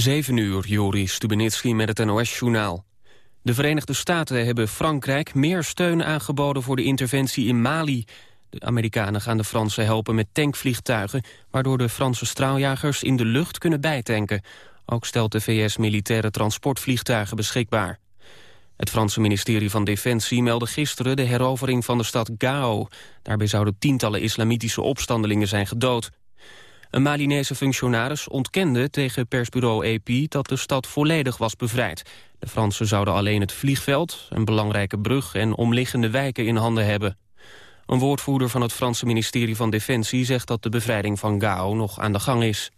7 uur, Joris Stubenitski met het NOS-journaal. De Verenigde Staten hebben Frankrijk meer steun aangeboden voor de interventie in Mali. De Amerikanen gaan de Fransen helpen met tankvliegtuigen... waardoor de Franse straaljagers in de lucht kunnen bijtanken. Ook stelt de VS militaire transportvliegtuigen beschikbaar. Het Franse ministerie van Defensie meldde gisteren de herovering van de stad Gao. Daarbij zouden tientallen islamitische opstandelingen zijn gedood. Een Malinese functionaris ontkende tegen persbureau AP dat de stad volledig was bevrijd. De Fransen zouden alleen het vliegveld, een belangrijke brug en omliggende wijken in handen hebben. Een woordvoerder van het Franse ministerie van Defensie zegt dat de bevrijding van Gao nog aan de gang is.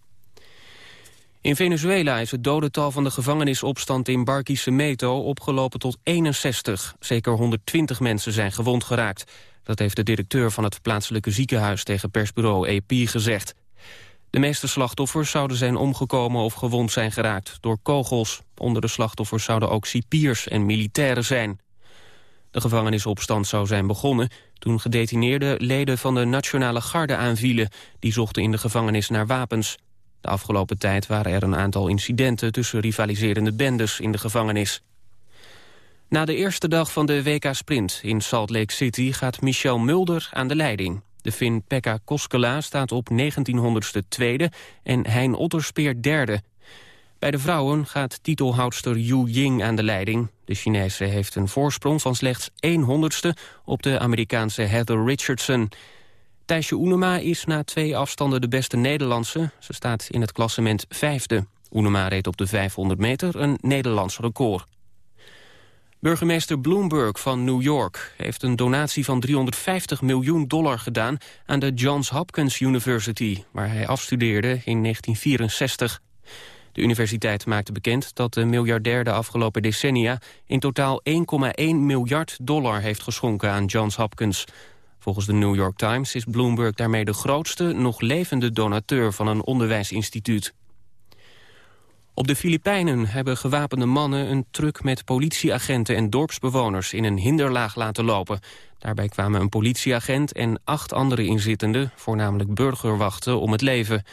In Venezuela is het dodental van de gevangenisopstand in Barquisimeto opgelopen tot 61. Zeker 120 mensen zijn gewond geraakt. Dat heeft de directeur van het plaatselijke ziekenhuis tegen persbureau AP gezegd. De meeste slachtoffers zouden zijn omgekomen of gewond zijn geraakt door kogels. Onder de slachtoffers zouden ook cipiers en militairen zijn. De gevangenisopstand zou zijn begonnen toen gedetineerde leden van de Nationale Garde aanvielen. Die zochten in de gevangenis naar wapens. De afgelopen tijd waren er een aantal incidenten tussen rivaliserende bendes in de gevangenis. Na de eerste dag van de WK Sprint in Salt Lake City gaat Michel Mulder aan de leiding. De Fin Pekka Koskela staat op 1900ste tweede en Hein Otterspeer derde. Bij de vrouwen gaat titelhoudster Yu Ying aan de leiding. De Chinese heeft een voorsprong van slechts 1 honderdste op de Amerikaanse Heather Richardson. Thijsje Oenema is na twee afstanden de beste Nederlandse. Ze staat in het klassement vijfde. Oenema reed op de 500 meter een Nederlands record. Burgemeester Bloomberg van New York heeft een donatie van 350 miljoen dollar gedaan aan de Johns Hopkins University, waar hij afstudeerde in 1964. De universiteit maakte bekend dat de miljardair de afgelopen decennia in totaal 1,1 miljard dollar heeft geschonken aan Johns Hopkins. Volgens de New York Times is Bloomberg daarmee de grootste nog levende donateur van een onderwijsinstituut. Op de Filipijnen hebben gewapende mannen een truck met politieagenten en dorpsbewoners in een hinderlaag laten lopen. Daarbij kwamen een politieagent en acht andere inzittenden, voornamelijk burgerwachten, om het leven.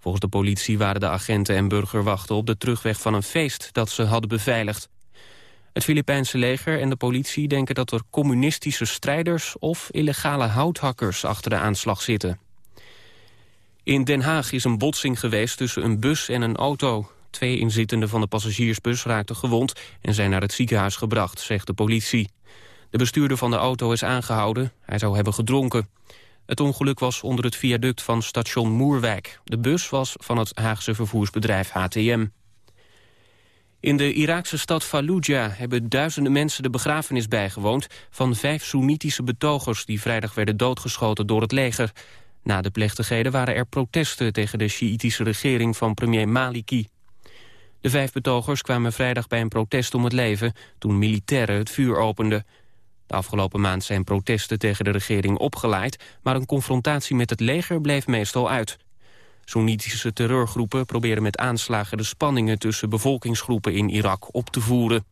Volgens de politie waren de agenten en burgerwachten op de terugweg van een feest dat ze hadden beveiligd. Het Filipijnse leger en de politie denken dat er communistische strijders of illegale houthakkers achter de aanslag zitten. In Den Haag is een botsing geweest tussen een bus en een auto. Twee inzittenden van de passagiersbus raakten gewond en zijn naar het ziekenhuis gebracht, zegt de politie. De bestuurder van de auto is aangehouden. Hij zou hebben gedronken. Het ongeluk was onder het viaduct van station Moerwijk. De bus was van het Haagse vervoersbedrijf HTM. In de Iraakse stad Fallujah hebben duizenden mensen de begrafenis bijgewoond... van vijf Soenitische betogers die vrijdag werden doodgeschoten door het leger. Na de plechtigheden waren er protesten tegen de Sjiïtische regering van premier Maliki. De vijf betogers kwamen vrijdag bij een protest om het leven... toen militairen het vuur openden. De afgelopen maand zijn protesten tegen de regering opgeleid... maar een confrontatie met het leger bleef meestal uit. Soenitische terreurgroepen proberen met aanslagen... de spanningen tussen bevolkingsgroepen in Irak op te voeren.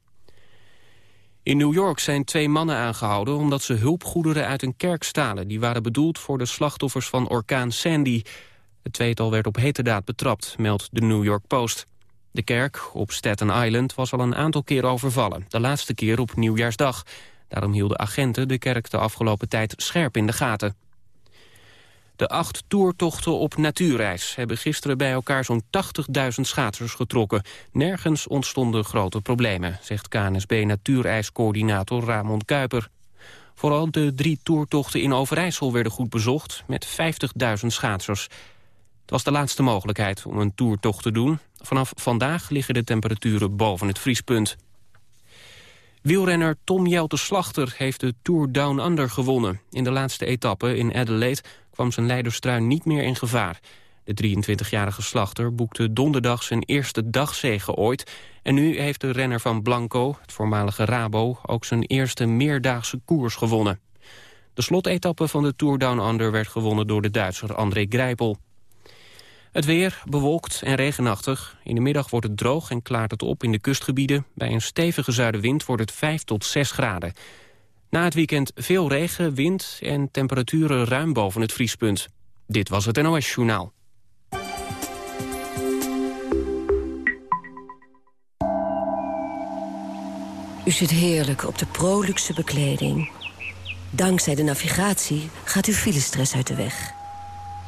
In New York zijn twee mannen aangehouden... omdat ze hulpgoederen uit een kerk stalen. Die waren bedoeld voor de slachtoffers van orkaan Sandy. Het tweetal werd op heterdaad betrapt, meldt de New York Post. De kerk op Staten Island was al een aantal keer overvallen. De laatste keer op Nieuwjaarsdag. Daarom hielden agenten de kerk de afgelopen tijd scherp in de gaten. De acht toertochten op natuurreis hebben gisteren bij elkaar zo'n 80.000 schaatsers getrokken. Nergens ontstonden grote problemen, zegt KNSB natuurreiscoördinator Ramon Kuiper. Vooral de drie toertochten in Overijssel werden goed bezocht, met 50.000 schaatsers. Het was de laatste mogelijkheid om een toertocht te doen. Vanaf vandaag liggen de temperaturen boven het vriespunt. Wielrenner Tom Jelte Slachter heeft de Tour Down Under gewonnen. In de laatste etappe in Adelaide kwam zijn leiderstrui niet meer in gevaar. De 23-jarige Slachter boekte donderdag zijn eerste dagzege ooit... en nu heeft de renner van Blanco, het voormalige Rabo... ook zijn eerste meerdaagse koers gewonnen. De slotetappe van de Tour Down Under werd gewonnen door de Duitser André Greipel. Het weer bewolkt en regenachtig. In de middag wordt het droog en klaart het op in de kustgebieden. Bij een stevige zuidenwind wordt het 5 tot 6 graden. Na het weekend veel regen, wind en temperaturen ruim boven het vriespunt. Dit was het NOS Journaal. U zit heerlijk op de proluxe bekleding. Dankzij de navigatie gaat uw filestress uit de weg...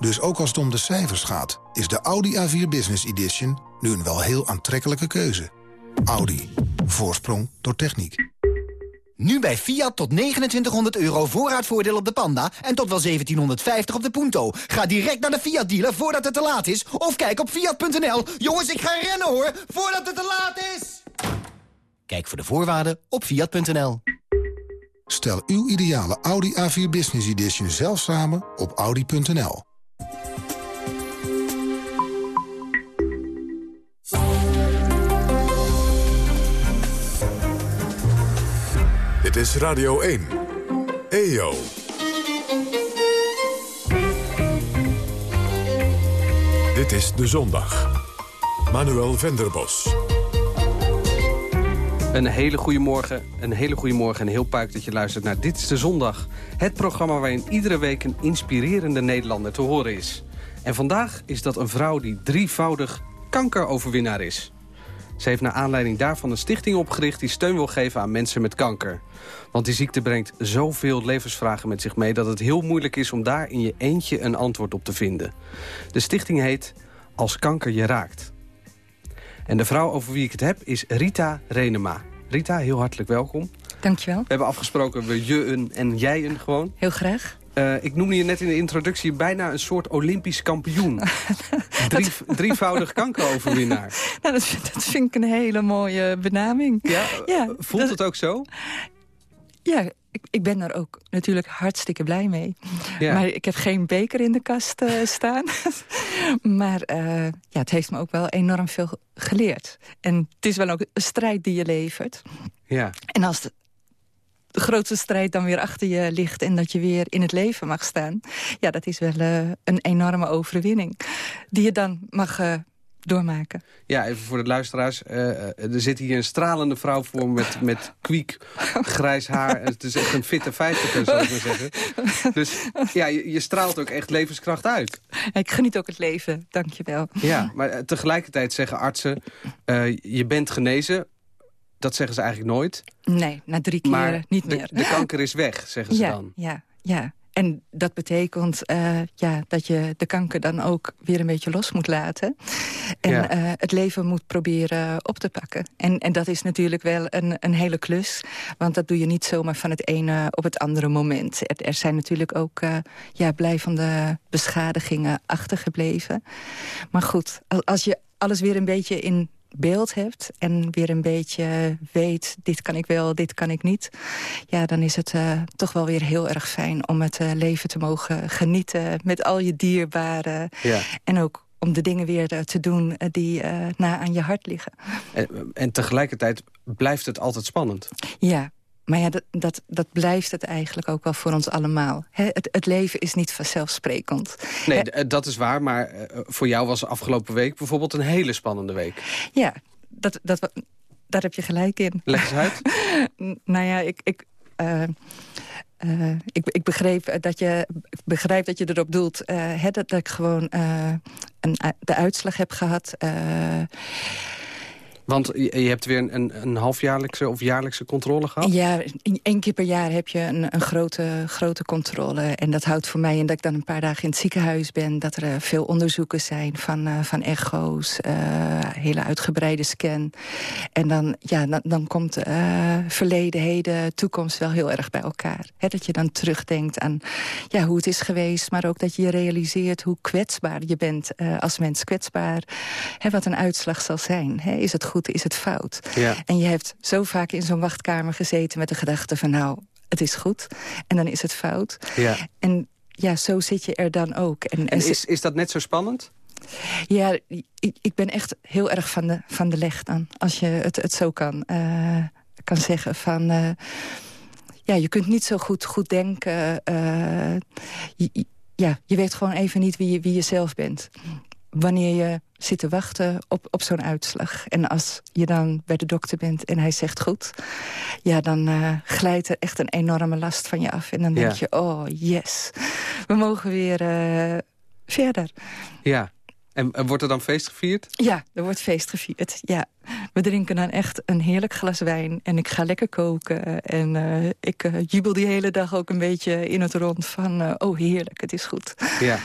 Dus ook als het om de cijfers gaat, is de Audi A4 Business Edition nu een wel heel aantrekkelijke keuze. Audi. Voorsprong door techniek. Nu bij Fiat tot 2900 euro voorraadvoordeel op de Panda en tot wel 1750 op de Punto. Ga direct naar de Fiat dealer voordat het te laat is of kijk op fiat.nl. Jongens, ik ga rennen hoor, voordat het te laat is. Kijk voor de voorwaarden op fiat.nl. Stel uw ideale Audi A4 Business Edition zelf samen op audi.nl. Dit is Radio 1. EO. Dit is De Zondag. Manuel Venderbos. Een hele goede morgen, een hele goede morgen en heel puik dat je luistert naar Dit is de Zondag. Het programma waarin iedere week een inspirerende Nederlander te horen is. En vandaag is dat een vrouw die drievoudig kankeroverwinnaar is. Ze heeft naar aanleiding daarvan een stichting opgericht... die steun wil geven aan mensen met kanker. Want die ziekte brengt zoveel levensvragen met zich mee... dat het heel moeilijk is om daar in je eentje een antwoord op te vinden. De stichting heet Als kanker je raakt. En de vrouw over wie ik het heb is Rita Renema. Rita, heel hartelijk welkom. Dankjewel. We hebben afgesproken we je een en jij een gewoon. Heel graag. Uh, ik noemde je net in de introductie bijna een soort Olympisch kampioen. Drie, drievoudig kankeroverwinnaar. Nou, dat, vind, dat vind ik een hele mooie benaming. Ja, ja voelt dat, het ook zo? Ja, ik, ik, ben er ook natuurlijk hartstikke blij mee. Ja. Maar ik heb geen beker in de kast uh, staan. maar uh, ja, het heeft me ook wel enorm veel geleerd. En het is wel ook een strijd die je levert. Ja. En als de, de grootste strijd dan weer achter je ligt... en dat je weer in het leven mag staan... ja, dat is wel uh, een enorme overwinning. Die je dan mag uh, doormaken. Ja, even voor de luisteraars. Uh, er zit hier een stralende vrouw voor met, met kwiek, grijs haar. Het is echt een fitte vijftiger, zou ik maar zeggen. Dus ja, je, je, straalt ook echt levenskracht uit. Ik geniet ook het leven, dank je wel. Ja, maar tegelijkertijd zeggen artsen... je bent genezen, dat zeggen ze eigenlijk nooit. Nee, na drie keer maar niet meer. De, de kanker is weg, zeggen ze ja, dan. Ja, ja. En dat betekent uh, ja, dat je de kanker dan ook weer een beetje los moet laten. En ja. uh, het leven moet proberen op te pakken. En, en dat is natuurlijk wel een, een hele klus. Want dat doe je niet zomaar van het ene op het andere moment. Er, er zijn natuurlijk ook uh, ja, blijvende beschadigingen achtergebleven. Maar goed, als je alles weer een beetje in beeld hebt en weer een beetje weet... dit kan ik wel, dit kan ik niet... ja, dan is het uh, toch wel weer heel erg fijn om het uh, leven te mogen genieten... met al je dierbaren. Ja. En ook om de dingen weer uh, te doen die na aan je hart liggen. En, en tegelijkertijd blijft het altijd spannend. Ja, maar ja, dat, dat, dat blijft het eigenlijk ook wel voor ons allemaal. He, het, het, leven is niet vanzelfsprekend. Nee, He, dat is waar, maar uh, voor jou was afgelopen week bijvoorbeeld een hele spannende week. Ja, dat, dat, daar heb je gelijk in. Leg eens uit. nou ja, ik... ik uh, uh, ik, ik, begreep dat je, begrijp dat je erop doelt uh, dat, dat ik gewoon een, de uitslag heb gehad. Want je hebt weer een, een halfjaarlijkse of jaarlijkse controle gehad? Ja, één keer per jaar heb je een, een grote, grote controle. En dat houdt voor mij in dat ik dan een paar dagen in het ziekenhuis ben. Dat er eh, veel onderzoeken zijn van, uh, van echo's, uh, hele uitgebreide scan. En dan, ja, dan, dan komt uh, verleden, heden, toekomst wel heel erg bij elkaar. Dat je dan terugdenkt aan ja, hoe het is geweest. Maar ook dat je realiseert hoe kwetsbaar je bent als mens. Kwetsbaar, wat een uitslag zal zijn. Is het goed? Is het fout? Ja. En je hebt zo vaak in zo'n wachtkamer gezeten met de gedachte van... nou, het is goed en dan is het fout. Ja. En ja, zo zit je er dan ook. En, en is, is dat net zo spannend? Ja, ik, ik ben echt heel erg van de, van de leg dan. Als je het, het zo kan, uh, kan zeggen van... Uh, ja, je kunt niet zo goed, goed denken. Uh, je, ja, je weet gewoon even niet wie je, wie je zelf bent wanneer je zit te wachten op, op zo'n uitslag. En als je dan bij de dokter bent en hij zegt goed... ja, dan uh, glijdt er echt een enorme last van je af. En dan denk je, oh, yes, we mogen weer uh, verder. Ja, en, wordt er dan feest gevierd? Ja, er wordt feest gevierd, ja. We drinken dan echt een heerlijk glas wijn en ik ga lekker koken. En uh, ik jubel die hele dag ook een beetje in het rond van... Oh, heerlijk, het is goed. Ja,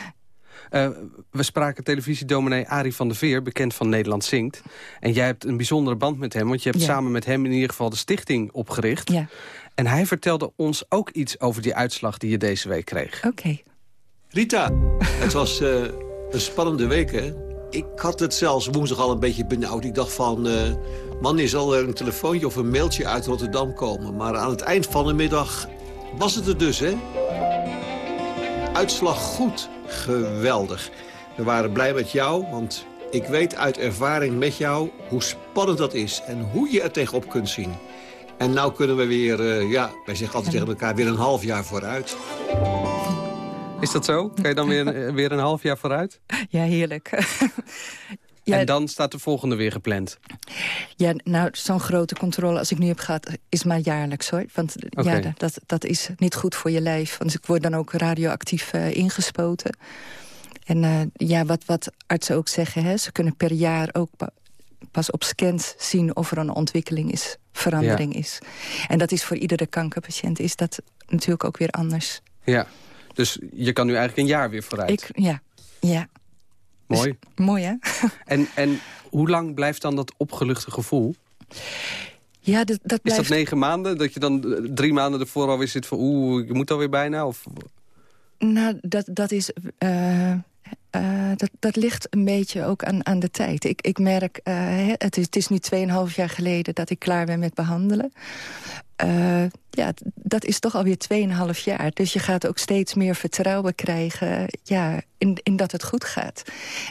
uh, we spraken televisiedominee Arie van der Veer, bekend van Nederland Zingt. En jij hebt een bijzondere band met hem, want je hebt samen met hem in ieder geval de stichting opgericht. Ja. En hij vertelde ons ook iets over die uitslag die je deze week kreeg. Oké. Rita, het was uh, een spannende week, hè? Ik had het zelfs woensdag al een beetje benauwd. Ik dacht van, uh, man, is al een telefoontje of een mailtje uit Rotterdam komen. Maar aan het eind van de middag was het er dus, hè? Uitslag goed geweldig. We waren blij met jou, want ik weet uit ervaring met jou hoe spannend dat is. En hoe je er tegenop kunt zien. En nou kunnen we weer, uh, ja, wij zeggen altijd tegen elkaar, weer een half jaar vooruit. Is dat zo? Kan je dan weer, weer een half jaar vooruit? Ja, heerlijk. Ja, en dan staat de volgende weer gepland? Ja, nou, zo'n grote controle als ik nu heb gehad... is maar jaarlijks, hoor. Want ja, dat, dat is niet goed voor je lijf. Want ik word dan ook radioactief uh, ingespoten. En uh, ja, wat, wat artsen ook zeggen... Hè, ze kunnen per jaar ook pas op scans zien... of er een ontwikkeling is, verandering is. En dat is voor iedere kankerpatiënt is dat natuurlijk ook weer anders. Ja, dus je kan nu eigenlijk een jaar weer vooruit. Ik, ja, ja. Mooi. mooi, hè? En, en hoe lang blijft dan dat opgeluchte gevoel? Ja, dat, dat blijft... Is dat negen maanden? Dat je dan eh, drie maanden ervoor alweer zit van... oeh, je moet alweer bijna? Of... Nou, dat, dat is... Uh, uh, dat, dat ligt een beetje ook aan, aan de tijd. Ik, ik merk, uh, het, is, het is nu 2,5 jaar geleden dat ik klaar ben met behandelen. Uh, ja, dat is toch alweer 2,5 jaar. Dus je gaat ook steeds meer vertrouwen krijgen ja, in, in dat het goed gaat.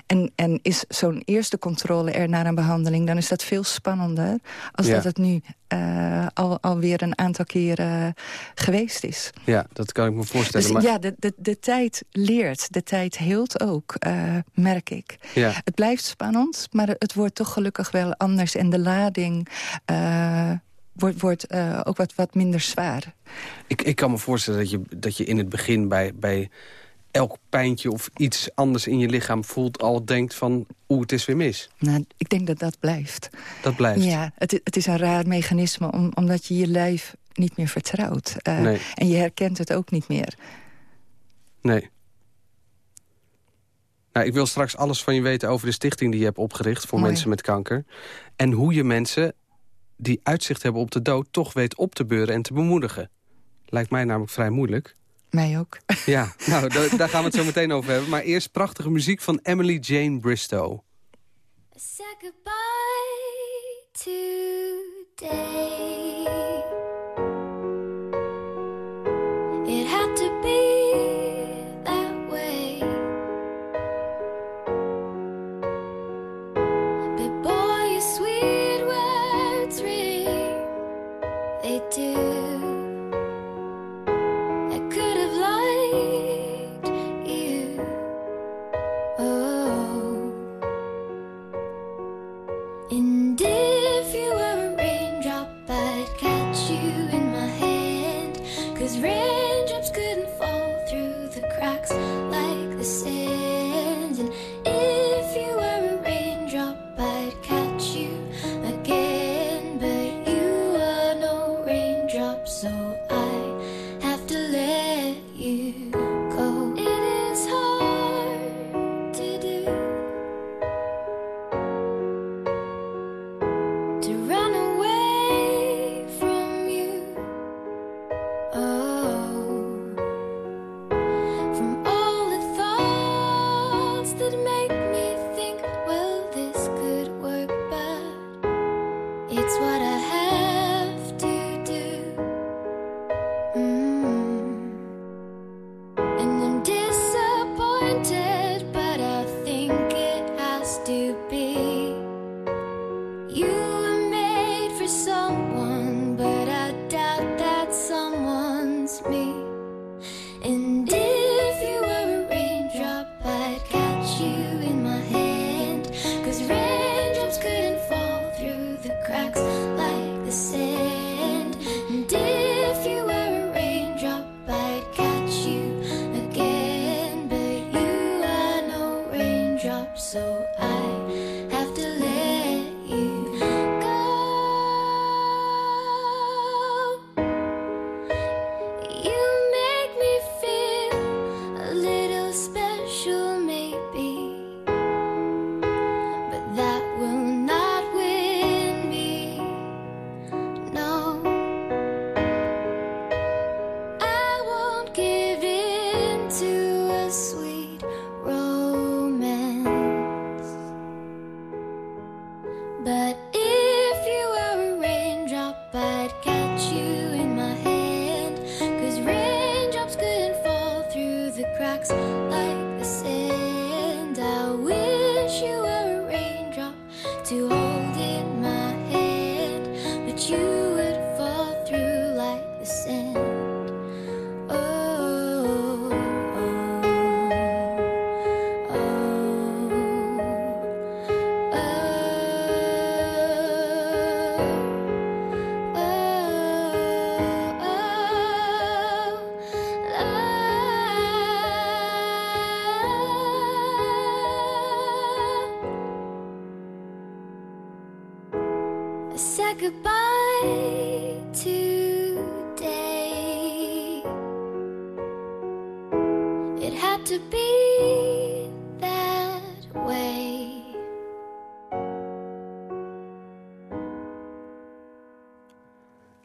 En, en is zo'n eerste controle er naar een behandeling... dan is dat veel spannender als dat het nu uh, al, alweer een aantal keren geweest is. Ja, dat kan ik me voorstellen. Dus, maar... Ja, de, de, de tijd leert. De tijd hield ook, uh, merk ik. Ja. Het blijft spannend, maar het wordt toch gelukkig wel anders. En de lading... Wordt, wordt uh, ook wat, wat minder zwaar. Ik, ik kan me voorstellen dat je, dat je in het begin bij, bij elk pijntje of iets anders in je lichaam voelt... al denkt van, oeh, het is weer mis. Nou, ik denk dat dat blijft. Dat blijft? Ja, het, het is een raar mechanisme... Om, omdat je je lijf niet meer vertrouwt. Uh, nee. En je herkent het ook niet meer. Nee. Nou, ik wil straks alles van je weten over de stichting die je hebt opgericht... voor mensen met kanker. En hoe je mensen die uitzicht hebben op de dood... toch weet op te beuren en te bemoedigen. Lijkt mij namelijk vrij moeilijk. Mij ook. Ja, nou, daar gaan we het zo meteen over hebben. Maar eerst prachtige muziek van Emily Jane Bristow. Say goodbye today.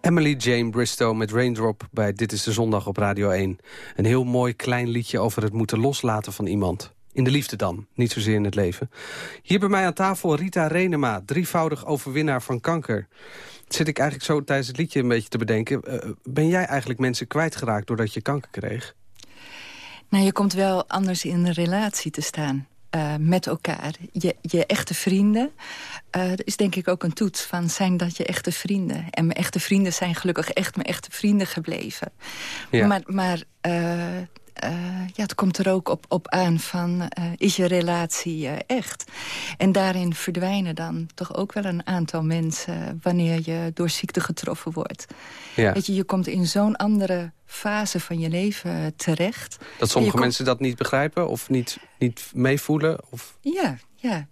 Emily Jane Bristow met Raindrop bij Dit is de Zondag op Radio 1. Een heel mooi klein liedje over het moeten loslaten van iemand. In de liefde dan, niet zozeer in het leven. Hier bij mij aan tafel Rita Renema, drievoudig overwinnaar van kanker. Zit ik eigenlijk zo tijdens het liedje een beetje te bedenken... Uh, ben jij eigenlijk mensen kwijtgeraakt doordat je kanker kreeg? Nou, je komt wel anders in een relatie te staan. Uh, met elkaar. Je, je echte vrienden. Uh, dat is denk ik ook een toets van zijn dat je echte vrienden. En mijn echte vrienden zijn gelukkig echt mijn echte vrienden gebleven. Ja. Maar, maar uh, uh, ja, het komt er ook op, op aan van, uh, is je relatie uh, echt? En daarin verdwijnen dan toch ook wel een aantal mensen... wanneer je door ziekte getroffen wordt. Ja. Weet je, je komt in zo'n andere fase van je leven terecht. Dat sommige mensen dat niet begrijpen of niet, niet meevoelen? Of... Ja, ja,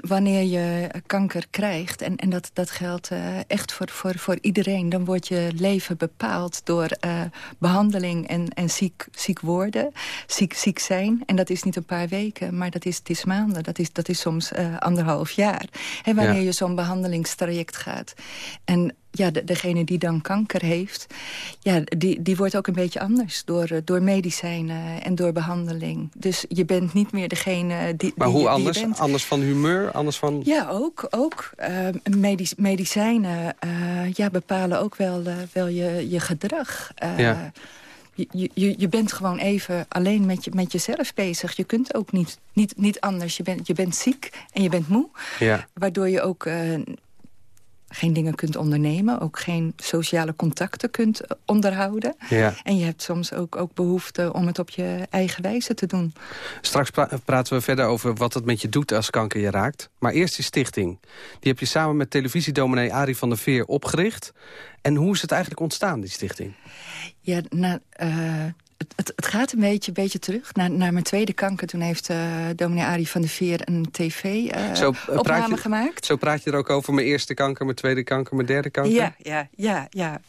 wanneer je kanker krijgt, en, en dat, dat geldt uh, echt voor, voor, voor iedereen... dan wordt je leven bepaald door uh, behandeling en, en ziek, ziek worden, ziek, ziek zijn. En dat is niet een paar weken, maar dat is, het is maanden. Dat is, dat is soms uh, anderhalf jaar. En wanneer ja. je zo'n behandelingstraject gaat. En ja, de, degene die dan kanker heeft... Ja, die, die wordt ook een beetje anders door, eh, door medicijnen en door behandeling. Dus je bent niet meer degene die Maar hoe die, anders? Die anders van humeur? Anders van... Ja, ook. ook. Uh, medic medicijnen uh, ja, bepalen ook wel, uh, wel je, je gedrag. Ja. Je, je, je bent gewoon even alleen met, je, met jezelf bezig. Je kunt ook niet, niet, niet anders. Je bent, je bent ziek en je bent moe. Ja. Waardoor je ook geen dingen kunt ondernemen. Ook geen sociale contacten kunt eh, onderhouden. Ja. En je hebt soms ook, ook behoefte om het op je eigen wijze te doen. Straks praten we verder over wat het met je doet als kanker je raakt. Maar eerst die stichting. Die heb je samen met televisiedominee Arie van der Veer opgericht. En hoe is het eigenlijk ontstaan, die stichting? Ja, nou, uh, het, het, gaat een beetje, beetje terug naar, naar mijn tweede kanker. Toen heeft uh, dominee Arie van der Veer een tv-opname uh, gemaakt. Zo praat je er ook over mijn eerste kanker, mijn tweede kanker, mijn derde kanker? Ja, ja, ja. ja.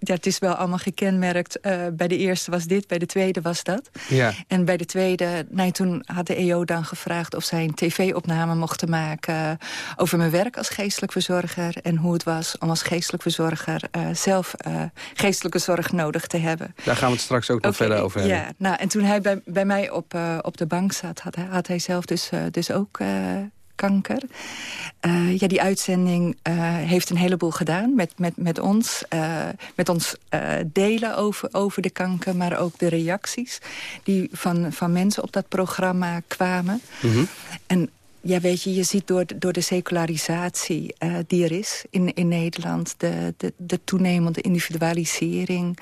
Ja, het is wel allemaal gekenmerkt. Uh, bij de eerste was dit, bij de tweede was dat. Ja. En bij de tweede, nou, toen had de EO dan gevraagd... of zij een tv-opname mochten maken over mijn werk als geestelijk verzorger... en hoe het was om als geestelijk verzorger uh, zelf uh, geestelijke zorg nodig te hebben. Daar gaan we het straks ook nog verder over hebben. Ja, nou, en toen hij bij, bij mij op, op de bank zat... had hij, had hij zelf dus, dus ook kanker. Uh, ja, die uitzending uh, heeft een heleboel gedaan met, met, met ons. Uh, met ons delen over, over de kanker, maar ook de reacties... die van, van mensen op dat programma kwamen. Mm -hmm. En ja, weet je, je ziet door, door de secularisatie die er is in, in Nederland... de, de, de toenemende individualisering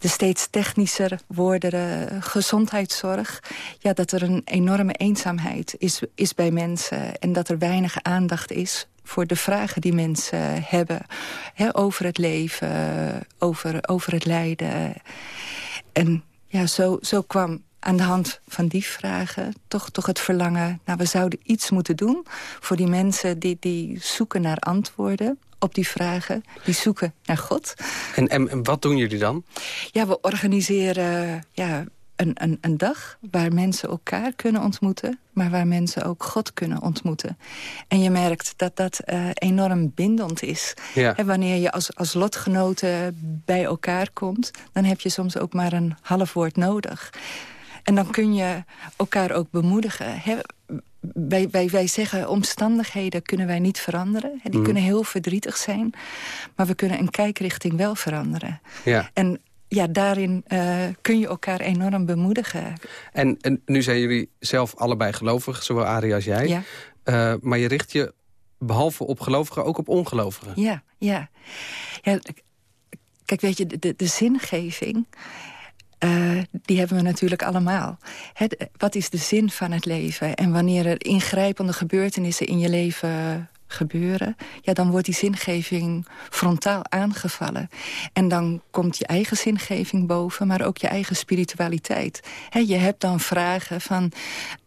de steeds technischer wordende gezondheidszorg... Ja, dat er een enorme eenzaamheid is, is bij mensen... en dat er weinig aandacht is voor de vragen die mensen hebben... Hè, over het leven, over, over het lijden. En ja, zo, zo kwam aan de hand van die vragen toch, toch het verlangen... nou, we zouden iets moeten doen voor die mensen die, die zoeken naar antwoorden op die vragen. Die zoeken naar God. En, en, wat doen jullie dan? Ja, we organiseren ja, een, een, een dag waar mensen elkaar kunnen ontmoeten... maar waar mensen ook God kunnen ontmoeten. En je merkt dat dat uh, enorm bindend is. Ja. En wanneer je als, als lotgenoten bij elkaar komt... dan heb je soms ook maar een half woord nodig. En dan kun je elkaar ook bemoedigen wij, wij, wij zeggen omstandigheden kunnen wij niet veranderen. Die mm. kunnen heel verdrietig zijn. Maar we kunnen een kijkrichting wel veranderen. Ja. En ja, daarin uh, kun je elkaar enorm bemoedigen. En, en nu zijn jullie zelf allebei gelovig, zowel Arie als jij. Ja. Uh, maar je richt je behalve op gelovigen ook op ongelovigen. Ja, ja. ja kijk, weet je, de, de zingeving uh, die hebben we natuurlijk allemaal. Het, wat is de zin van het leven? En wanneer er ingrijpende gebeurtenissen in je leven gebeuren... ja, dan wordt die zingeving frontaal aangevallen. En dan komt je eigen zingeving boven, maar ook je eigen spiritualiteit. je hebt dan vragen van,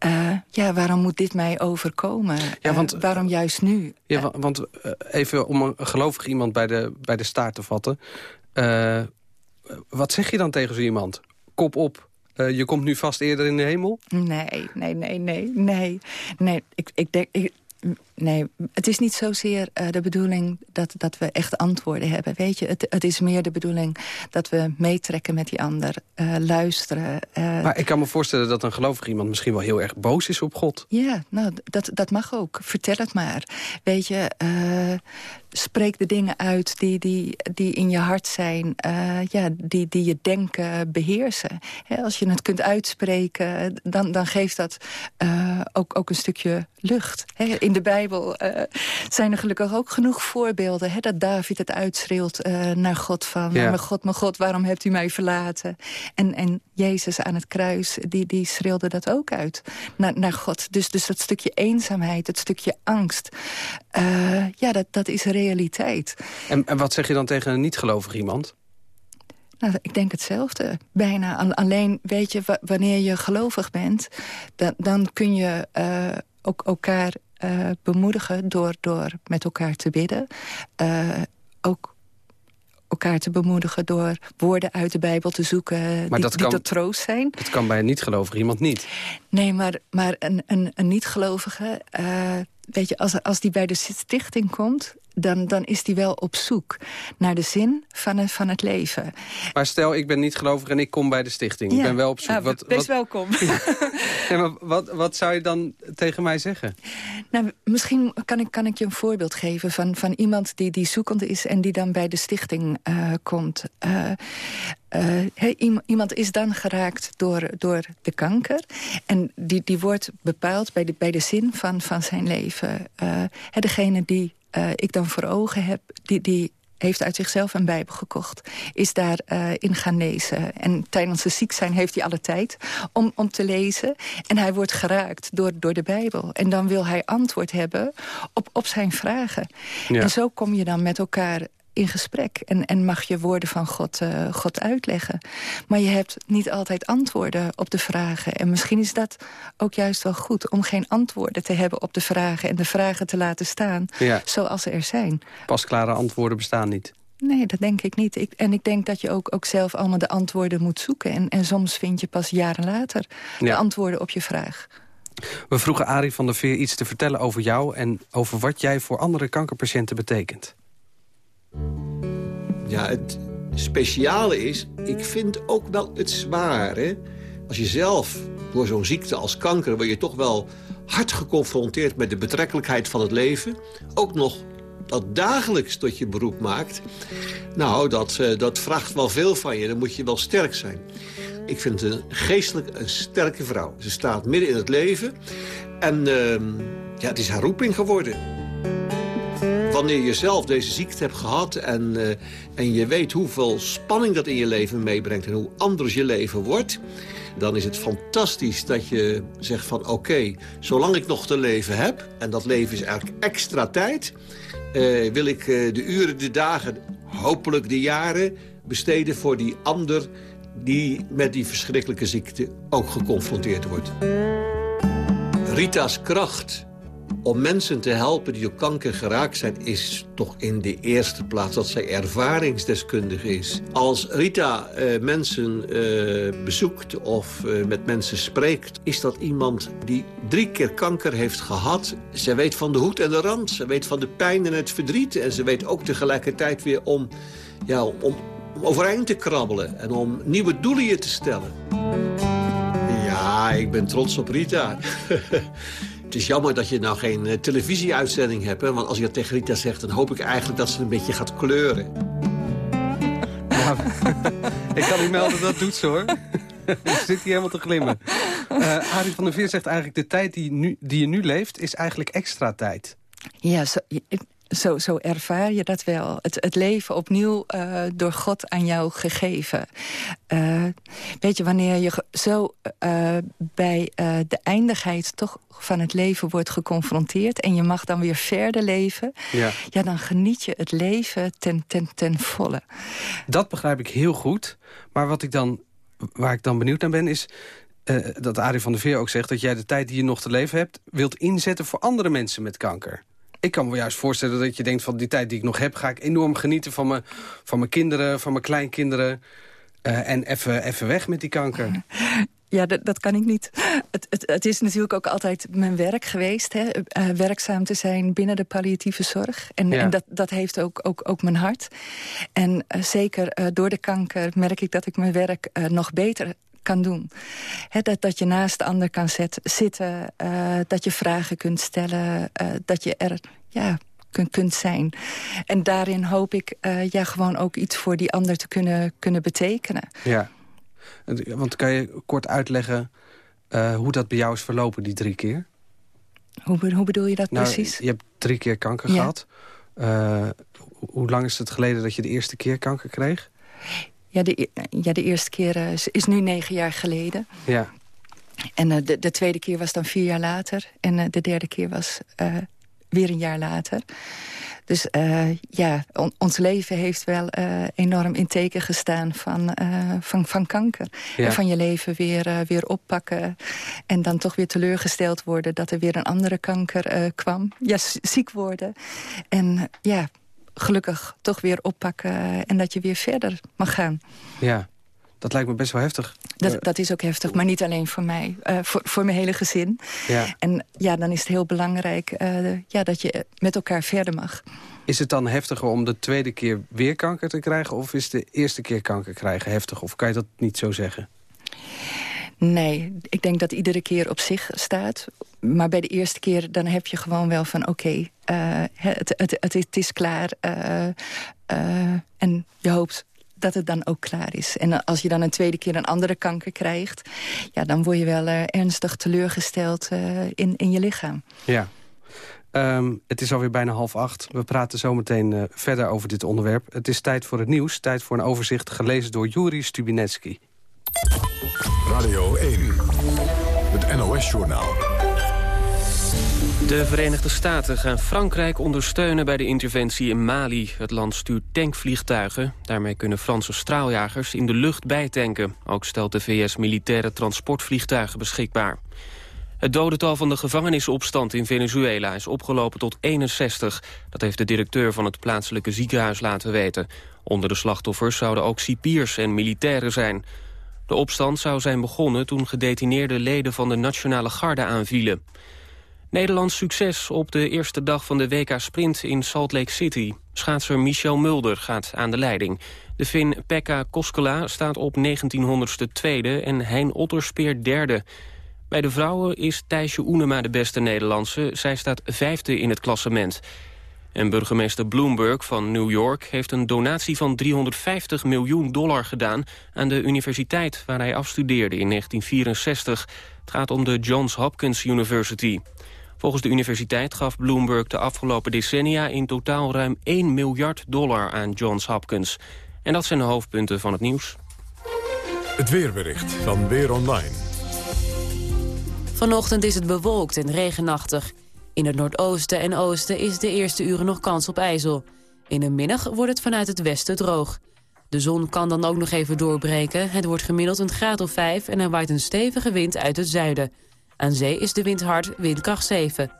uh, ja, waarom moet dit mij overkomen? Ja, want, uh, waarom juist nu? Ja, want even om een gelovig iemand bij de, bij de staart te vatten wat zeg je dan tegen zo iemand? Kop op, uh, je komt nu vast eerder in de hemel? Nee, nee, nee, nee, nee. nee ik, ik denk, ik, nee, het is niet zozeer uh, de bedoeling dat, dat we echt antwoorden hebben. Weet je, het, het is meer de bedoeling dat we meetrekken met die ander, uh, luisteren. Uh, maar ik kan me voorstellen dat een gelovig iemand misschien wel heel erg boos is op God. Ja, nou, dat, dat mag ook. Vertel het maar. Weet je, spreek de dingen uit die, die, die in je hart zijn, ja, die, die je denken beheersen. als je het kunt uitspreken, dan, dan geeft dat ook, ook een stukje lucht. in de Bijbel uh, zijn er gelukkig ook genoeg voorbeelden... Hè, dat David het uitschreeuwt uh, naar God van... Ja. mijn God, mijn God, waarom hebt u mij verlaten? En, en Jezus aan het kruis, die, die schreeuwde dat ook uit naar, naar God. Dus, dus dat stukje eenzaamheid, het stukje angst... Uh, ja, dat, dat is realiteit. En, en wat zeg je dan tegen een niet-gelovig iemand? Nou, ik denk hetzelfde. Bijna. Alleen, weet je, wanneer je gelovig bent... dan, dan kun je uh, ook elkaar uh, bemoedigen door, door met elkaar te bidden. Uh, ook elkaar te bemoedigen door woorden uit de Bijbel te zoeken maar die, die tot troost zijn. Dat kan bij een niet-gelovige iemand niet. Nee, maar, maar een, een, een niet-gelovige... Uh, weet je, als, als die bij de stichting komt dan, dan is die wel op zoek naar de zin van het, van het leven. Maar stel, ik ben niet gelovig en ik kom bij de stichting. Ik ben wel op zoek. Ah, wat, best welkom. ja, maar wat, wat zou je dan tegen mij zeggen? Nou, misschien kan ik, kan ik je een voorbeeld geven van, van iemand die, die zoekende is... en die dan bij de stichting uh, komt. Uh, uh, iemand is dan geraakt door, door de kanker. En die, die wordt bepaald bij de, bij de zin van, van zijn leven. Uh, degene die uh, ik dan voor ogen heb... die, die heeft uit zichzelf een bijbel gekocht. Is daarin uh, in gaan lezen. En tijdens zijn ziek zijn heeft hij alle tijd om, om te lezen. En hij wordt geraakt door, door de bijbel. En dan wil hij antwoord hebben op, op zijn vragen. Ja. En zo kom je dan met elkaar in gesprek. En, en mag je woorden van God, uh, God uitleggen. Maar je hebt niet altijd antwoorden op de vragen. En misschien is dat ook juist wel goed. Om geen antwoorden te hebben op de vragen. En de vragen te laten staan ja. zoals ze er zijn. Pasklare antwoorden bestaan niet. Nee, dat denk ik niet. Ik, en ik denk dat je ook, ook zelf allemaal de antwoorden moet zoeken. En, en soms vind je pas jaren later de antwoorden op je vraag. We vroegen Arie van der Veer iets te vertellen over jou... en over wat jij voor andere kankerpatiënten betekent. Ja, het speciale is, ik vind ook wel het zware... als je zelf door zo'n ziekte als kanker... word je toch wel hard geconfronteerd met de betrekkelijkheid van het leven. Ook nog dat dagelijks tot je beroep maakt... nou, dat, uh, dat vraagt wel veel van je. Dan moet je wel sterk zijn. Ik vind een geestelijk een sterke vrouw. Ze staat midden in het leven. En uh, ja, het is haar roeping geworden. Wanneer je zelf deze ziekte hebt gehad... En, uh, en je weet hoeveel spanning dat in je leven meebrengt... en hoe anders je leven wordt dan is het fantastisch dat je zegt van oké, zolang ik nog te leven heb... en dat leven is eigenlijk extra tijd... Uh, wil ik uh, de uren, de dagen, hopelijk de jaren besteden voor die ander die met die verschrikkelijke ziekte ook geconfronteerd wordt. Rita's kracht om mensen te helpen die door kanker geraakt zijn... is toch in de eerste plaats dat zij ervaringsdeskundige is. Als Rita uh, mensen uh, bezoekt of uh, met mensen spreekt... is dat iemand die drie keer kanker heeft gehad. Ze weet van de hoed en de rand. Ze weet van de pijn en het verdriet. En ze weet ook tegelijkertijd weer om, ja, om, overeind te krabbelen... en om nieuwe doelen te stellen. Ja, ik ben trots op Rita. Het is jammer dat je nou geen uh, televisieuitzending hebt. Hè? Want als je dat tegen Rita zegt, dan hoop ik eigenlijk dat ze een beetje gaat kleuren. Ja, ik kan niet melden dat doet ze hoor. Ik zit hier helemaal te glimmen. Uh, Arie van der Veer zegt eigenlijk... de tijd die, nu, die je nu leeft, is eigenlijk extra tijd. Ja, zo, zo, zo ervaar je dat wel. Het, het leven opnieuw uh, door God aan jou gegeven. Uh, weet je, wanneer je zo uh, bij de eindigheid toch van het leven wordt geconfronteerd... en je mag dan weer verder leven... Ja, ja dan geniet je het leven ten, ten, ten volle. Dat begrijp ik heel goed. Maar wat ik dan, waar ik dan benieuwd naar ben is... dat Arie van der Veer ook zegt dat jij de tijd die je nog te leven hebt... wilt inzetten voor andere mensen met kanker ik kan me juist voorstellen dat je denkt van die tijd die ik nog heb... ga ik enorm genieten van mijn, van mijn kinderen, van mijn kleinkinderen... Uh, en even weg met die kanker. Ja, dat, dat kan ik niet. Het, het, het, is natuurlijk ook altijd mijn werk geweest. Hè? Uh, werkzaam te zijn binnen de palliatieve zorg. En, ja. en dat, dat heeft ook, ook, ook mijn hart. En uh, zeker door de kanker merk ik dat ik mijn werk nog beter kan doen. dat, dat je naast de ander kan zet, zitten, uh, dat je vragen kunt stellen, uh, dat je er ja, kunt, kunt zijn. En daarin hoop ik uh, ja, gewoon ook iets voor die ander te kunnen, kunnen betekenen. Ja, want kan je kort uitleggen hoe dat bij jou is verlopen, die drie keer? Hoe, hoe bedoel je dat nou, precies? Je hebt drie keer kanker ja. gehad. hoe lang is het geleden dat je de eerste keer kanker kreeg? Ja, de, ja, de eerste keer uh, is nu negen jaar geleden. Ja. En uh, de, de tweede keer was dan vier jaar later. En uh, de derde keer was weer een jaar later. Dus ja, on, ons leven heeft wel enorm in teken gestaan van, van, van kanker. Ja. En van je leven weer, weer oppakken. En dan toch weer teleurgesteld worden dat er weer een andere kanker kwam. Ja, ziek worden. En ja, gelukkig toch weer oppakken... en dat je weer verder mag gaan. Ja, dat lijkt me best wel heftig. Dat, eh, dat is ook heftig, maar niet alleen voor mij. Uh, voor, voor mijn hele gezin. Ja. En ja, dan is het heel belangrijk uh, ja, dat je met elkaar verder mag. Is het dan heftiger om de tweede keer weer kanker te krijgen... of is de eerste keer kanker krijgen heftig? Of kan je dat niet zo zeggen? Nee, ik denk dat iedere keer op zich staat. Maar bij de eerste keer dan heb je gewoon wel van... oké, okay, het, het, het, het, is klaar. Uh, uh, en je hoopt dat het dan ook klaar is. En als je dan een tweede keer een andere kanker krijgt... ja, dan word je wel ernstig teleurgesteld in, in je lichaam. Ja. Um, het is alweer bijna half acht. We praten zometeen verder over dit onderwerp. Het is tijd voor het nieuws. Tijd voor een overzicht gelezen door Juri Stubinetski. Radio 1, het NOS-journaal. De Verenigde Staten gaan Frankrijk ondersteunen bij de interventie in Mali. Het land stuurt tankvliegtuigen. Daarmee kunnen Franse straaljagers in de lucht bijtanken. Ook stelt de VS militaire transportvliegtuigen beschikbaar. Het dodental van de gevangenisopstand in Venezuela is opgelopen tot 61. Dat heeft de directeur van het plaatselijke ziekenhuis laten weten. Onder de slachtoffers zouden ook cipiers en militairen zijn. De opstand zou zijn begonnen toen gedetineerde leden van de Nationale Garde aanvielen. Nederlands succes op de eerste dag van de WK Sprint in Salt Lake City. Schaatser Michel Mulder gaat aan de leiding. De Fin Pekka Koskela staat op 1900ste tweede en Hein Otterspeer derde. Bij de vrouwen is Thijsje Oenema de beste Nederlandse. Zij staat vijfde in het klassement. En burgemeester Bloomberg van New York heeft een donatie van 350 miljoen dollar gedaan aan de universiteit waar hij afstudeerde in 1964. Het gaat om de Johns Hopkins University. Volgens de universiteit gaf Bloomberg de afgelopen decennia in totaal ruim 1 miljard dollar aan Johns Hopkins. En dat zijn de hoofdpunten van het nieuws. Het weerbericht van Weer Online. Vanochtend is het bewolkt en regenachtig. In het noordoosten en oosten is de eerste uren nog kans op ijzel. In de middag wordt het vanuit het westen droog. De zon kan dan ook nog even doorbreken. Het wordt gemiddeld een graad of 5 en er waait een stevige wind uit het zuiden. Aan zee is de wind hard, windkracht 7.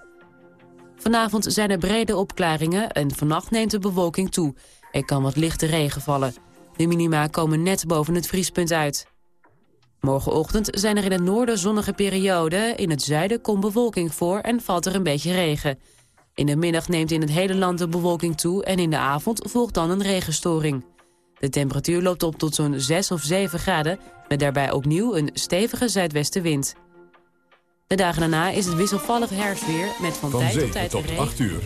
Vanavond zijn er brede opklaringen en vannacht neemt de bewolking toe. Er kan wat lichte regen vallen. De minima komen net boven het vriespunt uit. Morgenochtend zijn er in het noorden zonnige perioden. In het zuiden komt bewolking voor en valt er een beetje regen. In de middag neemt in het hele land de bewolking toe... en in de avond volgt dan een regenstoring. De temperatuur loopt op tot zo'n 6 of 7 graden... met daarbij opnieuw een stevige zuidwestenwind. De dagen daarna is het wisselvallig herfstweer met van, tijd tot tijd tot 8 uur.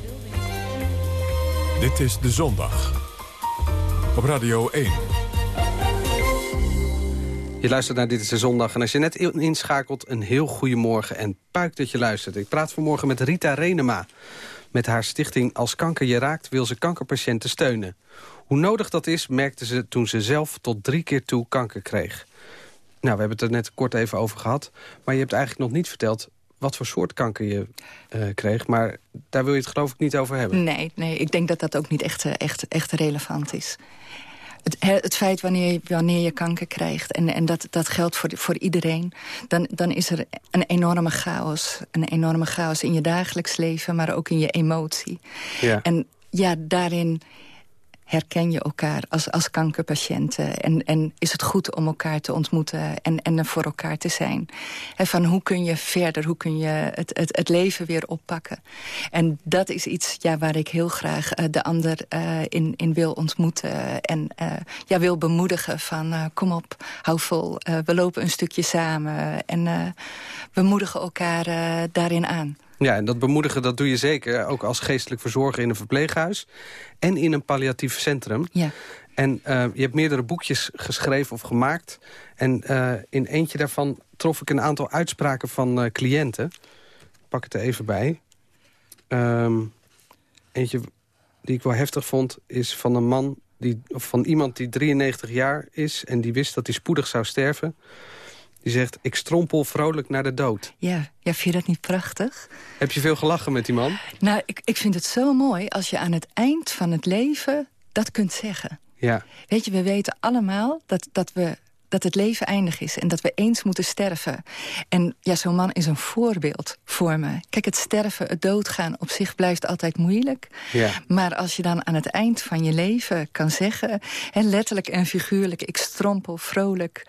Dit is De Zondag. Op Radio 1. Je luistert naar Dit is de Zondag. En als je net inschakelt, een heel goede morgen en puik dat je luistert. Ik praat vanmorgen met Rita Renema. Met haar stichting Als Kanker Je Raakt wil ze kankerpatiënten steunen. Hoe nodig dat is, merkte ze toen ze zelf tot drie keer toe kanker kreeg. Nou, we hebben het er net kort even over gehad. Maar je hebt eigenlijk nog niet verteld wat voor soort kanker je uh, kreeg. Maar daar wil je het geloof ik niet over hebben. Nee, nee ik denk dat dat ook niet echt, echt, echt relevant is. Het, het, feit wanneer je, wanneer je kanker krijgt, en, en dat, dat geldt voor, voor iedereen... Dan, dan is er een enorme chaos. Een enorme chaos in je dagelijks leven, maar ook in je emotie. Ja. En ja, daarin herken je elkaar als, als kankerpatiënten? En, en is het goed om elkaar te ontmoeten en, en voor elkaar te zijn? En van hoe kun je verder, hoe kun je het, het, het leven weer oppakken? En dat is iets ja, waar ik heel graag uh, de ander uh, in, in wil ontmoeten. En uh, ja, wil bemoedigen van kom op, hou vol. we lopen een stukje samen en we moedigen elkaar daarin aan. Ja, en dat bemoedigen dat doe je zeker. Ook als geestelijk verzorger in een verpleeghuis. En in een palliatief centrum. Ja. En uh, je hebt meerdere boekjes geschreven of gemaakt. En uh, in eentje daarvan trof ik een aantal uitspraken van uh, cliënten. Ik pak het er even bij. Um, eentje die ik wel heftig vond is van een man... Die, of van iemand die 93 jaar is en die wist dat hij spoedig zou sterven... Die zegt, ik strompel vrolijk naar de dood. Ja, ja, vind je dat niet prachtig? Heb je veel gelachen met die man? Nou, ik, ik vind het zo mooi als je aan het eind van het leven dat kunt zeggen. Ja. Weet je, we weten allemaal dat, dat, we, dat het leven eindig is... en dat we eens moeten sterven. En ja, zo'n man is een voorbeeld voor me. Kijk, het sterven, het doodgaan op zich blijft altijd moeilijk. Ja. Maar als je dan aan het eind van je leven kan zeggen... en letterlijk en figuurlijk, ik strompel vrolijk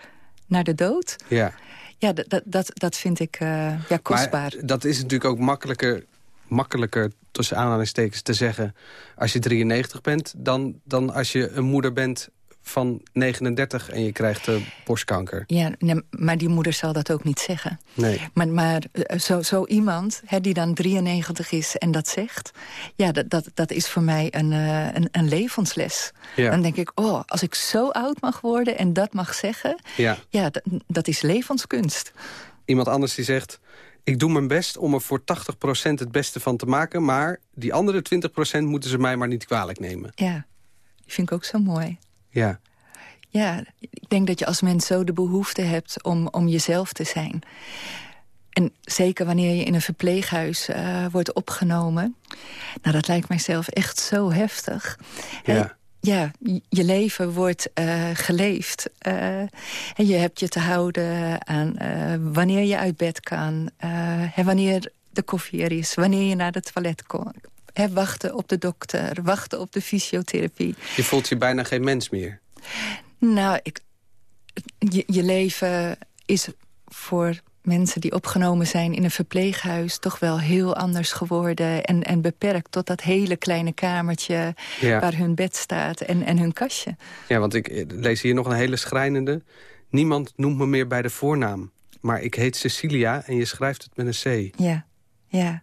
naar de dood. Ja. Ja, dat, dat, dat vind ik uh, ja, kostbaar. Maar dat is natuurlijk ook makkelijker, makkelijker tussen aanhalingstekens te zeggen... als je 93 bent, dan, dan als je een moeder bent van 39 en je krijgt uh, borstkanker. Ja, nee, maar die moeder zal dat ook niet zeggen. Nee. Maar, maar eh, zo, zo iemand hè, die dan 93 is en dat zegt... ja, dat, dat, dat is voor mij een, uh, een, een levensles. Ja. Dan denk ik, oh, als ik zo oud mag worden en dat mag zeggen... ja, ja dat is levenskunst. Iemand anders die zegt... Ik doe mijn best om er voor 80% het beste van te maken... maar die andere 20% moeten ze mij maar niet kwalijk nemen. Ja, die vind ik ook zo mooi. Ja. Ja, ik denk dat je als mens zo de behoefte hebt om, om jezelf te zijn. En zeker wanneer je in een verpleeghuis uh, wordt opgenomen. Nou, dat lijkt mijzelf echt zo heftig. Ja. ja, je leven wordt uh, geleefd. Uh, en je hebt je te houden aan wanneer je uit bed kan. en wanneer de koffie er is. Wanneer je naar het toilet wachten op de dokter. Wachten op de fysiotherapie. Je voelt je bijna geen mens meer. Nou, ik, je, je leven is voor mensen die opgenomen zijn in een verpleeghuis... toch wel heel anders geworden en, en beperkt tot dat hele kleine kamertje... waar hun bed staat en, en hun kastje. Ja, want ik lees hier nog een hele schrijnende. Niemand noemt me meer bij de voornaam. Maar ik heet Cecilia en je schrijft het met een C. Ja, ja.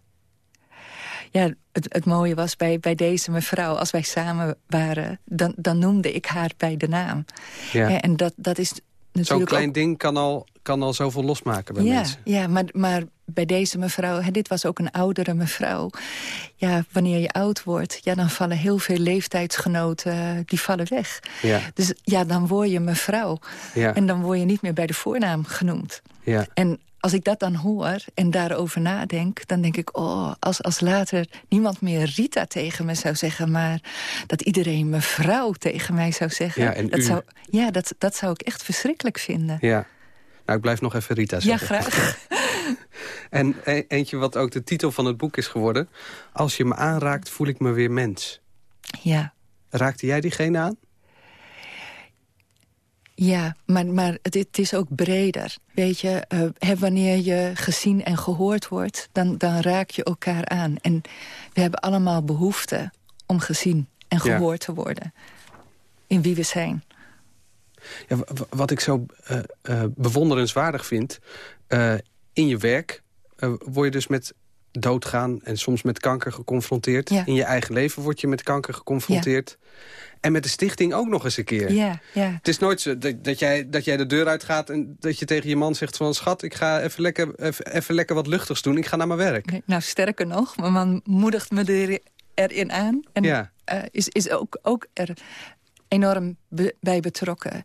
Ja, het, het mooie was bij, bij deze mevrouw, als wij samen waren... dan, dan noemde ik haar bij de naam. Ja. En dat, dat is Zo'n klein ding kan al, kan al zoveel losmaken bij ja, mensen. Ja, maar, maar bij deze mevrouw, hè, dit was ook een oudere mevrouw. Ja, wanneer je oud wordt, ja, dan vallen heel veel leeftijdsgenoten, die vallen weg. Ja. Dus ja, dan word je mevrouw. Ja. En dan word je niet meer bij de voornaam genoemd. Ja. En als ik dat dan hoor en daarover nadenk... dan denk ik, oh, als, als later niemand meer Rita tegen me zou zeggen... maar dat iedereen mevrouw tegen mij zou zeggen... Ja, en dat, zou, ja dat, dat zou ik echt verschrikkelijk vinden. Ja, nou, ik blijf nog even Rita zeggen. Ja, graag. en e, eentje wat ook de titel van het boek is geworden... Als je me aanraakt, voel ik me weer mens. Ja. Raakte jij diegene aan? Ja, maar, maar het, het, is ook breder. Weet je, uh, wanneer je gezien en gehoord wordt, dan, dan raak je elkaar aan. En we hebben allemaal behoefte om gezien en gehoord te worden. In wie we zijn. Ja, wat ik zo uh, uh, bewonderenswaardig vind... in je werk word je dus met doodgaan en soms met kanker geconfronteerd. In je eigen leven word je met kanker geconfronteerd. En met de stichting ook nog eens een keer. Ja, ja. Het is nooit zo dat, dat, jij, dat jij de deur uitgaat... en dat je tegen je man zegt van... schat, ik ga even lekker, even, even lekker wat luchtigs doen. Ik ga naar mijn werk. nou, sterker nog, mijn man moedigt me er, erin aan. En ja. Uh, is, is ook, ook er enorm bij betrokken.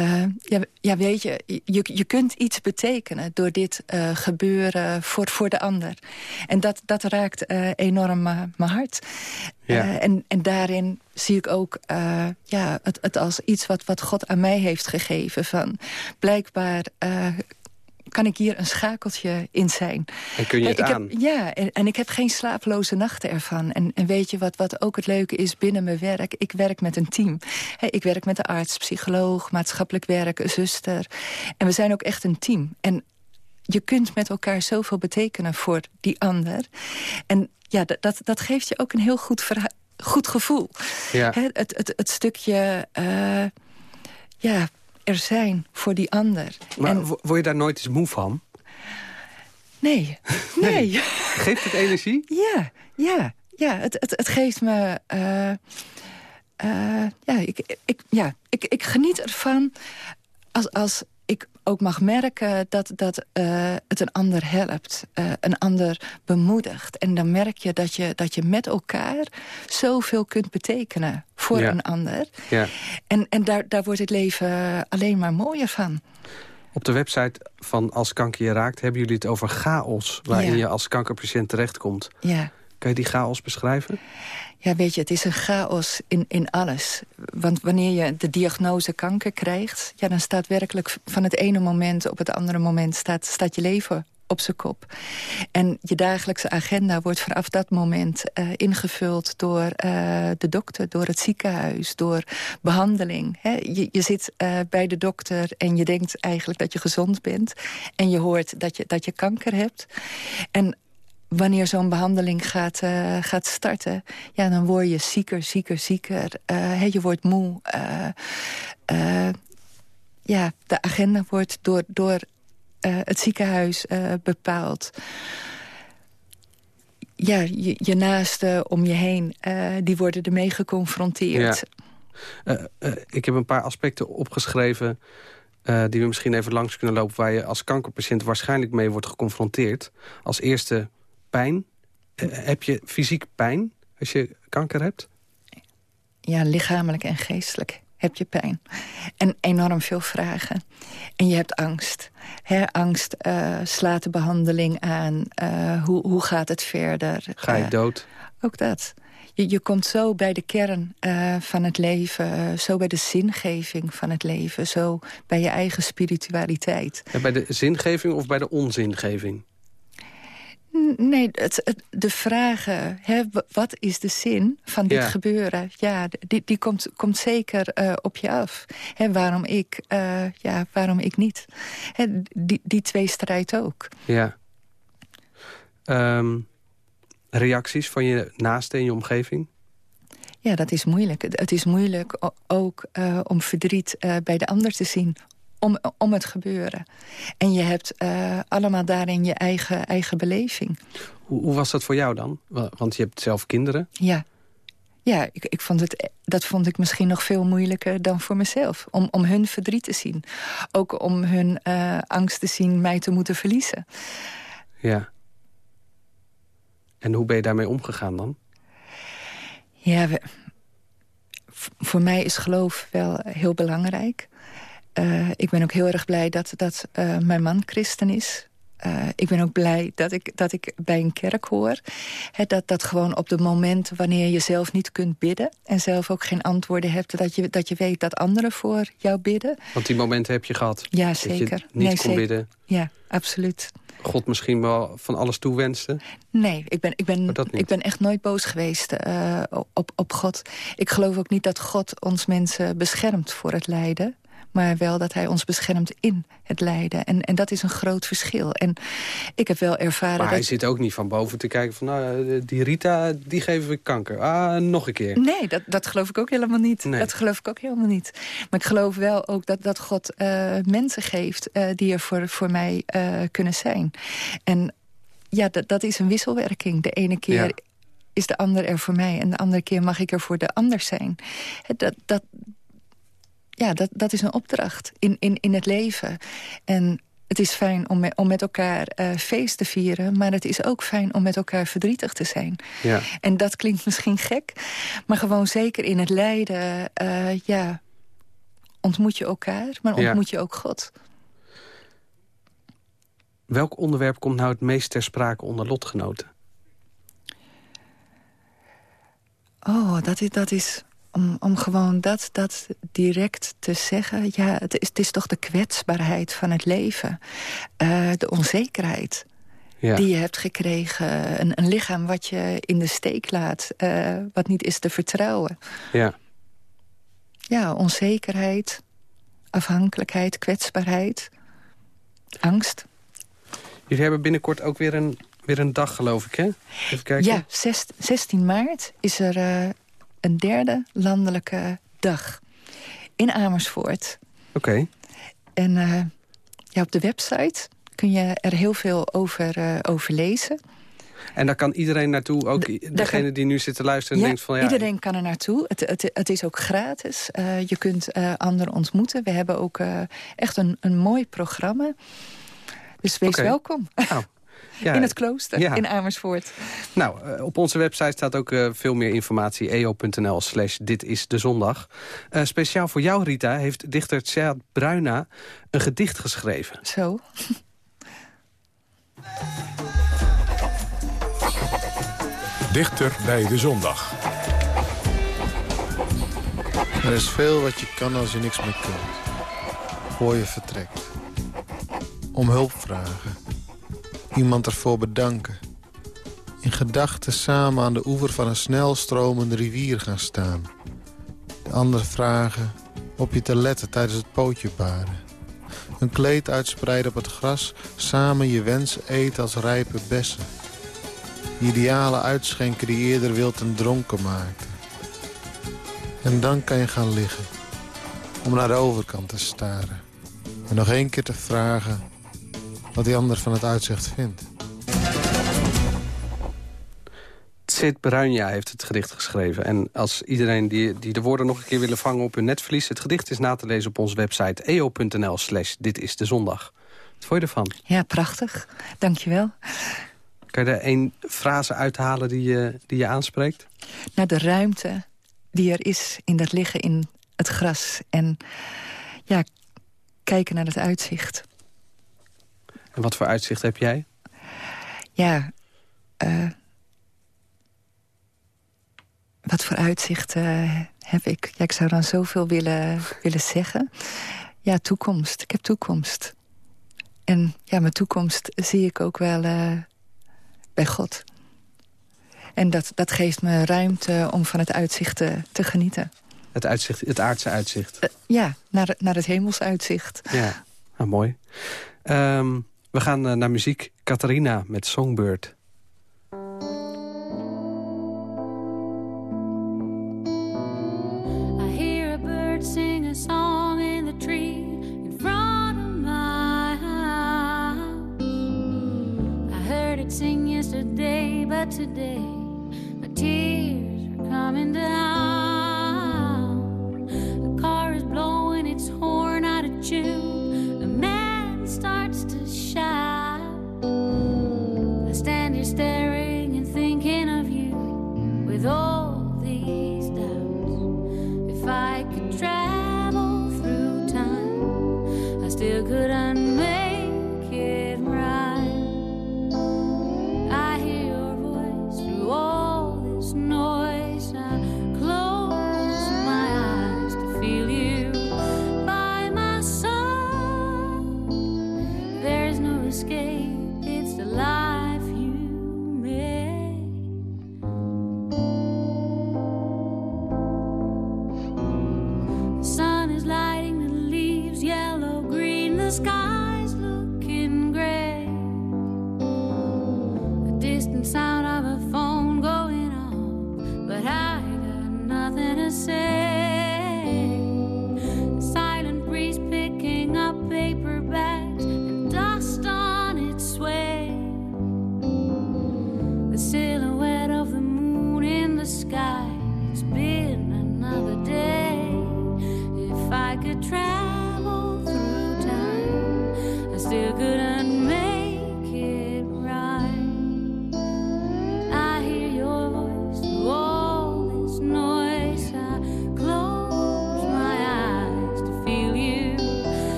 Uh, ja, ja, weet je, je, je kunt iets betekenen door dit uh, gebeuren voor, voor de ander. En dat, dat raakt uh, enorm mijn hart. Ja. en, en daarin zie ik ook ja, het, het als iets wat, wat God aan mij heeft gegeven. Van blijkbaar kan ik hier een schakeltje in zijn. En kun je het ik aan? Heb, ja, en, en, ik heb geen slaaploze nachten ervan. En, en weet je wat, wat ook het leuke is binnen mijn werk? Ik werk met een team. ik werk met de arts, psycholoog, maatschappelijk werk, zuster. En we zijn ook echt een team. En je kunt met elkaar zoveel betekenen voor die ander. En ja, dat, dat geeft je ook een heel goed, goed gevoel. Ja. het, het, het stukje... Uh, ja, er zijn voor die ander. Maar en... word je daar nooit eens moe van? Nee, nee. Geeft het energie? Ja, ja, ja. Het, het, het geeft me... Uh, uh, ja, ik, ik, ja ik, ik geniet ervan als, als ook mag merken dat, dat uh, het een ander helpt. Uh, een ander bemoedigt. En dan merk je dat je, dat je met elkaar zoveel kunt betekenen voor een ander. Ja. En, en daar, daar wordt het leven alleen maar mooier van. Op de website van Als Kanker je raakt hebben jullie het over chaos... waarin je als kankerpatiënt terechtkomt. Ja. Kan je die chaos beschrijven? Ja, weet je, het is een chaos in, in alles. Want wanneer je de diagnose kanker krijgt... Ja, dan staat werkelijk van het ene moment op het andere moment... staat, staat je leven op zijn kop. En je dagelijkse agenda wordt vanaf dat moment uh, ingevuld door uh, de dokter, door het ziekenhuis, door behandeling. Hè? Je, je zit uh, bij de dokter en je denkt eigenlijk dat je gezond bent. En je hoort dat je, dat je kanker hebt. En wanneer zo'n behandeling gaat, uh, gaat starten... Ja, dan word je zieker, zieker, zieker. Uh, je wordt moe. Uh, ja, de agenda wordt door, door het ziekenhuis bepaald. Ja, je, je naasten om je heen, die worden ermee geconfronteerd. Ja. ik heb een paar aspecten opgeschreven... die we misschien even langs kunnen lopen... waar je als kankerpatiënt waarschijnlijk mee wordt geconfronteerd. Als eerste pijn. Eh, heb je fysiek pijn als je kanker hebt? Ja, lichamelijk en geestelijk heb je pijn. En enorm veel vragen. En je hebt angst. angst uh, slaat de behandeling aan. Uh, hoe, hoe gaat het verder? Ga je dood? Ook dat. je, je komt zo bij de kern uh, van het leven. zo bij de zingeving van het leven. Zo bij je eigen spiritualiteit. Bij de zingeving of bij de onzingeving? Nee, het, de vragen, hè, wat is de zin van dit gebeuren? Ja, die, die komt, komt zeker uh, op je af. Hè, waarom ik, uh, ja, waarom ik niet? Hè, die, die twee strijd ook. Ja. Um, reacties van je naasten in je omgeving? Ja, dat is moeilijk. Het is moeilijk ook uh, om verdriet bij de ander te zien om, om het gebeuren. En je hebt uh, allemaal daarin je eigen, eigen beleving. Hoe, hoe, was dat voor jou dan? Want je hebt zelf kinderen. Ja, ja ik, ik vond het, dat vond ik misschien nog veel moeilijker dan voor mezelf. Om, om hun verdriet te zien. Ook om hun uh, angst te zien mij te moeten verliezen. Ja. En hoe ben je daarmee omgegaan dan? Ja, we, voor mij is geloof wel heel belangrijk. Uh, ik ben ook heel erg blij dat, dat uh, mijn man christen is. Uh, ik ben ook blij dat ik, dat ik bij een kerk hoor. He, dat, dat gewoon op de moment wanneer je zelf niet kunt bidden... en zelf ook geen antwoorden hebt... dat je, dat je weet dat anderen voor jou bidden. Want die momenten heb je gehad? Ja, zeker. Dat je niet nee, kon zeker. bidden? Ja, absoluut. God misschien wel van alles toewenste? Nee, ik ben, ik ben, ik ben echt nooit boos geweest uh, op, op God. Ik geloof ook niet dat God ons mensen beschermt voor het lijden maar wel dat hij ons beschermt in het lijden. En, en dat is een groot verschil. En ik heb wel ervaren maar hij zit ook niet van boven te kijken van... nou, die Rita, die geven we kanker. Ah, nog een keer. Nee, dat, dat geloof ik ook helemaal niet. Dat geloof ik ook helemaal niet. Maar ik geloof wel ook dat, dat God uh, mensen geeft... Uh, die er voor, voor mij uh, kunnen zijn. En ja, dat, dat is een wisselwerking. De ene keer... is de ander er voor mij en de andere keer mag ik er voor de ander zijn. Dat, dat, ja, dat, dat is een opdracht in, in, in het leven. En het is fijn om met, om met elkaar uh, feest te vieren... maar het is ook fijn om met elkaar verdrietig te zijn. Ja. En dat klinkt misschien gek, maar gewoon zeker in het lijden... Uh, ja, ontmoet je elkaar, maar ontmoet je ook God. Welk onderwerp komt nou het meest ter sprake onder lotgenoten? Oh, dat is, dat is om, om gewoon dat, dat direct te zeggen. Ja, het is, het is toch de kwetsbaarheid van het leven. Uh, de onzekerheid ja. die je hebt gekregen. Een, een, lichaam wat je in de steek laat. Uh, wat niet is te vertrouwen. Ja. Ja, onzekerheid, afhankelijkheid, kwetsbaarheid, angst. Jullie hebben binnenkort ook weer een, weer een dag, geloof ik, hè? Even kijken. Ja, 16 maart is er uh, een derde landelijke dag in Amersfoort. Oké. En uh, ja, op de website kun je er heel veel over, uh, over lezen. En daar kan iedereen naartoe, ook de, degene die nu zit te luisteren en denkt van... ja, iedereen kan er naartoe. Het, het, het is ook gratis. Uh, je kunt uh, anderen ontmoeten. We hebben ook uh, echt een, een mooi programma. Dus wees okay. welkom. Nou, ja, in het klooster in Amersfoort. Nou, uh, op onze website staat ook uh, veel meer informatie. eo.nl slash dit is de zondag. Uh, speciaal voor jou, Rita, heeft dichter Tjaad Bruina een gedicht geschreven. Zo. Dichter bij de zondag. Er is veel wat je kan als je niks meer kunt. Voor je vertrekt. Om hulp vragen iemand ervoor bedanken. In gedachten samen aan de oever van een snel stromende rivier gaan staan. De ander vragen op je te letten tijdens het pootje baren. Een kleed uitspreiden op het gras, samen je wens eten als rijpe bessen. Idealen uitschenken die eerder wild en dronken maakten. En dan kan je gaan liggen, om naar de overkant te staren. En nog één keer te vragen wat die ander van het uitzicht vindt. Sid Bruinja heeft het gedicht geschreven. En als iedereen die, die de woorden nog een keer willen vangen op hun netvlies... het gedicht is na te lezen op onze website eo.nl slash dit is de zondag. Wat vond je ervan? Ja, prachtig. Dankjewel. Kan je er één frase uithalen die je, die je aanspreekt? Nou, de ruimte die er is in dat liggen in het gras. En ja, kijken naar het uitzicht. En wat voor uitzicht heb jij? Ja, uh, wat voor uitzichten heb ik? Ja, ik zou dan zoveel willen, willen zeggen. Ja, toekomst. Ik heb toekomst. En ja, mijn toekomst zie ik ook wel uh, bij God. En dat, dat geeft me ruimte om van het uitzicht te, te genieten. Het, uitzicht, het aardse uitzicht? Uh, ja, naar, naar het hemelsuitzicht. Ja, ah, mooi. Um, we gaan uh, naar muziek. Catharina met Songbird. Sing yesterday, but today my tears are coming down.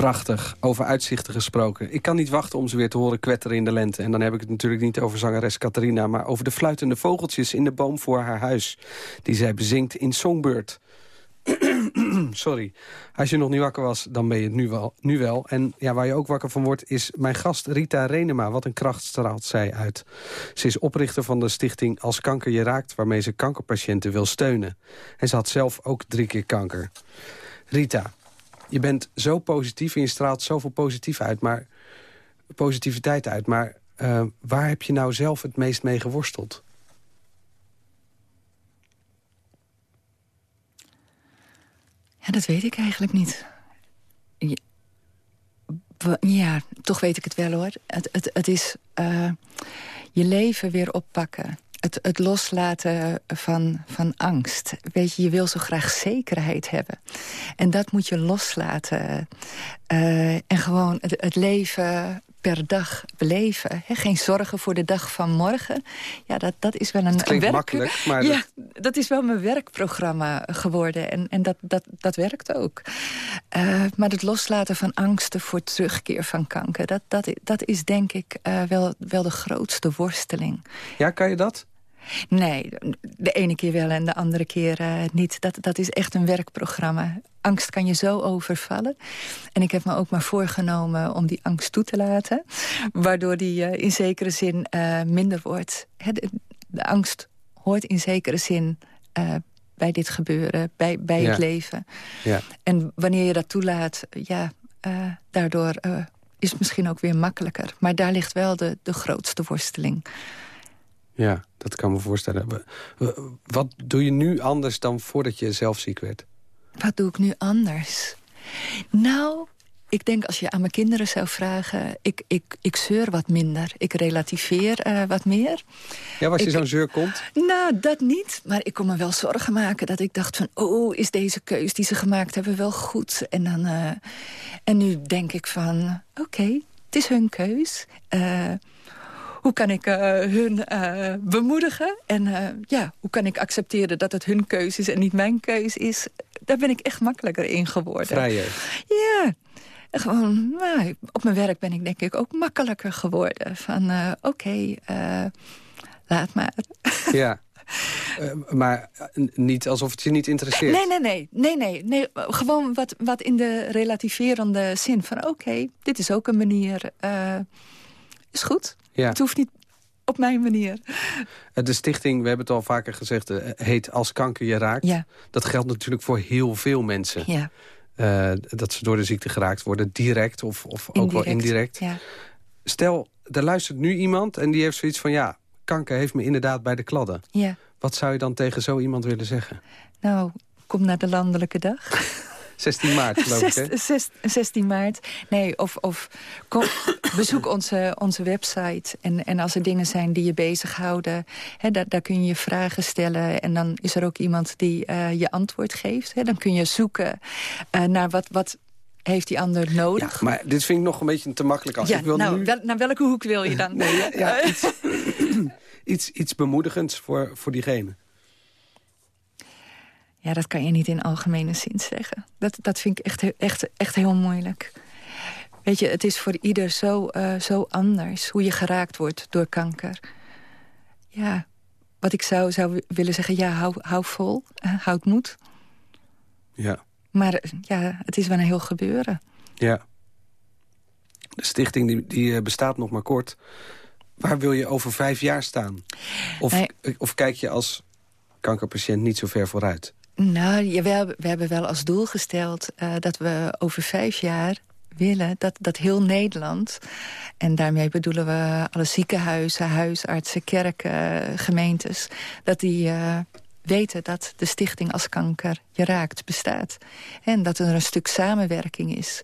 Prachtig, over uitzichten gesproken. Ik kan niet wachten om ze weer te horen kwetteren in de lente. En dan heb ik het natuurlijk niet over zangeres Catharina... maar over de fluitende vogeltjes in de boom voor haar huis... die zij bezingt in Songbird. Sorry. Als je nog niet wakker was, dan ben je het nu wel. Nu wel. En ja, waar je ook wakker van wordt, is mijn gast Rita Renema. Wat een kracht straalt zij uit. Ze is oprichter van de stichting Als Kanker Je Raakt... waarmee ze kankerpatiënten wil steunen. En ze had zelf ook drie keer kanker. Rita, je bent zo positief en je straalt zoveel positief uit, maar, positiviteit uit. Maar uh, waar heb je nou zelf het meest mee geworsteld? Ja, dat weet ik eigenlijk niet. Ja, toch weet ik het wel hoor. Het, het, het is uh, je leven weer oppakken het, het loslaten van, van angst. Weet je, je wil zo graag zekerheid hebben. En dat moet je loslaten. en gewoon het, het leven per dag beleven. Geen zorgen voor de dag van morgen. Ja, dat, dat is wel een, het klinkt werk... makkelijk, maar... Ja, dat... is wel mijn werkprogramma geworden. En, en dat, dat, dat werkt ook. Uh, maar het loslaten van angsten voor terugkeer van kanker... dat, dat, dat is denk ik uh, wel, wel de grootste worsteling. Ja, kan je dat? Nee, de ene keer wel en de andere keer uh, niet. Dat, dat is echt een werkprogramma. Angst kan je zo overvallen. En ik heb me ook maar voorgenomen om die angst toe te laten. Waardoor die uh, in zekere zin uh, minder wordt. de, de, angst hoort in zekere zin bij dit gebeuren, bij, bij ja. het leven. Ja. En wanneer je dat toelaat, ja, daardoor is het misschien ook weer makkelijker. Maar daar ligt wel de, de grootste worsteling. Ja, dat kan me voorstellen. Wat doe je nu anders dan voordat je zelf ziek werd? Wat doe ik nu anders? Nou, ik denk als je aan mijn kinderen zou vragen... ik, ik, ik zeur wat minder, ik relativeer uh, wat meer. Ja, als je zo'n zeur komt? Nou, dat niet. Maar ik kon me wel zorgen maken dat ik dacht van... oh, is deze keus die ze gemaakt hebben wel goed? En, dan, uh, en nu denk ik van, oké, okay, het is hun keus... Uh, hoe kan ik uh, hun uh, bemoedigen? En uh, ja, hoe kan ik accepteren dat het hun keuze is en niet mijn keuze is? Daar ben ik echt makkelijker in geworden. Vrijer. Ja. Gewoon, nou, op mijn werk ben ik denk ik ook makkelijker geworden. Van, oké, okay, laat maar. Ja. Uh, maar niet alsof het je niet interesseert. Nee, nee, nee. nee, nee, nee. Gewoon wat, wat in de relativerende zin van... oké, okay, dit is ook een manier... Uh, is goed. Ja. Het hoeft niet op mijn manier. De stichting, we hebben het al vaker gezegd, heet Als kanker je raakt. Ja. Dat geldt natuurlijk voor heel veel mensen. Ja. Uh, dat ze door de ziekte geraakt worden, direct of, of ook wel indirect. Ja. Stel, er luistert nu iemand en die heeft zoiets van... ja, kanker heeft me inderdaad bij de kladden. Ja. Wat zou je dan tegen zo iemand willen zeggen? Nou, kom naar de landelijke dag. 16 maart, geloof ik, hè? 16 maart. Nee, of, of kom, bezoek onze, onze website. En, en als er dingen zijn die je bezighouden... Hè, daar, daar kun je vragen stellen. En dan is er ook iemand die uh, je antwoord geeft. Hè. Dan kun je zoeken uh, naar wat... wat heeft die ander nodig. Ja, maar dit vind ik nog een beetje te makkelijk. Als ja, ik wil nou, nu... wel, naar welke hoek wil je dan? nee, ja, ja, iets, iets, iets bemoedigends voor, voor diegene. Ja, dat kan je niet in algemene zin zeggen. Dat, dat vind ik echt, echt, echt heel moeilijk. Weet je, het is voor ieder zo, uh, zo anders hoe je geraakt wordt door kanker. Ja, wat ik zou, zou willen zeggen, ja, hou, hou vol, uh, houd moed. Ja. Maar ja, het is wel een heel gebeuren. Ja. De stichting die, die bestaat nog maar kort. Waar wil je over vijf jaar staan? Of, nee. of kijk je als kankerpatiënt niet zo ver vooruit? Nou, ja, we, we hebben wel als doel gesteld uh, dat we over vijf jaar willen dat, dat heel Nederland... en daarmee bedoelen we alle ziekenhuizen, huisartsen, kerken, gemeentes... dat die uh, weten dat de stichting als kanker je raakt bestaat. En dat er een stuk samenwerking is.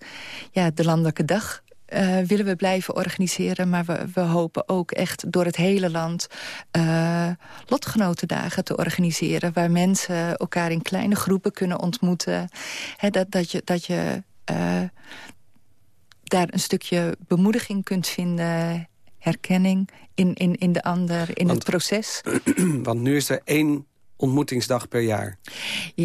Ja, de landelijke dag uh, willen we blijven organiseren. Maar we, we, hopen ook echt door het hele land uh, lotgenotendagen te organiseren. Waar mensen elkaar in kleine groepen kunnen ontmoeten. He, dat, dat je, dat je uh, daar een stukje bemoediging kunt vinden. Herkenning in, in, in de ander, in want, het proces. Want nu is er één ontmoetingsdag per jaar?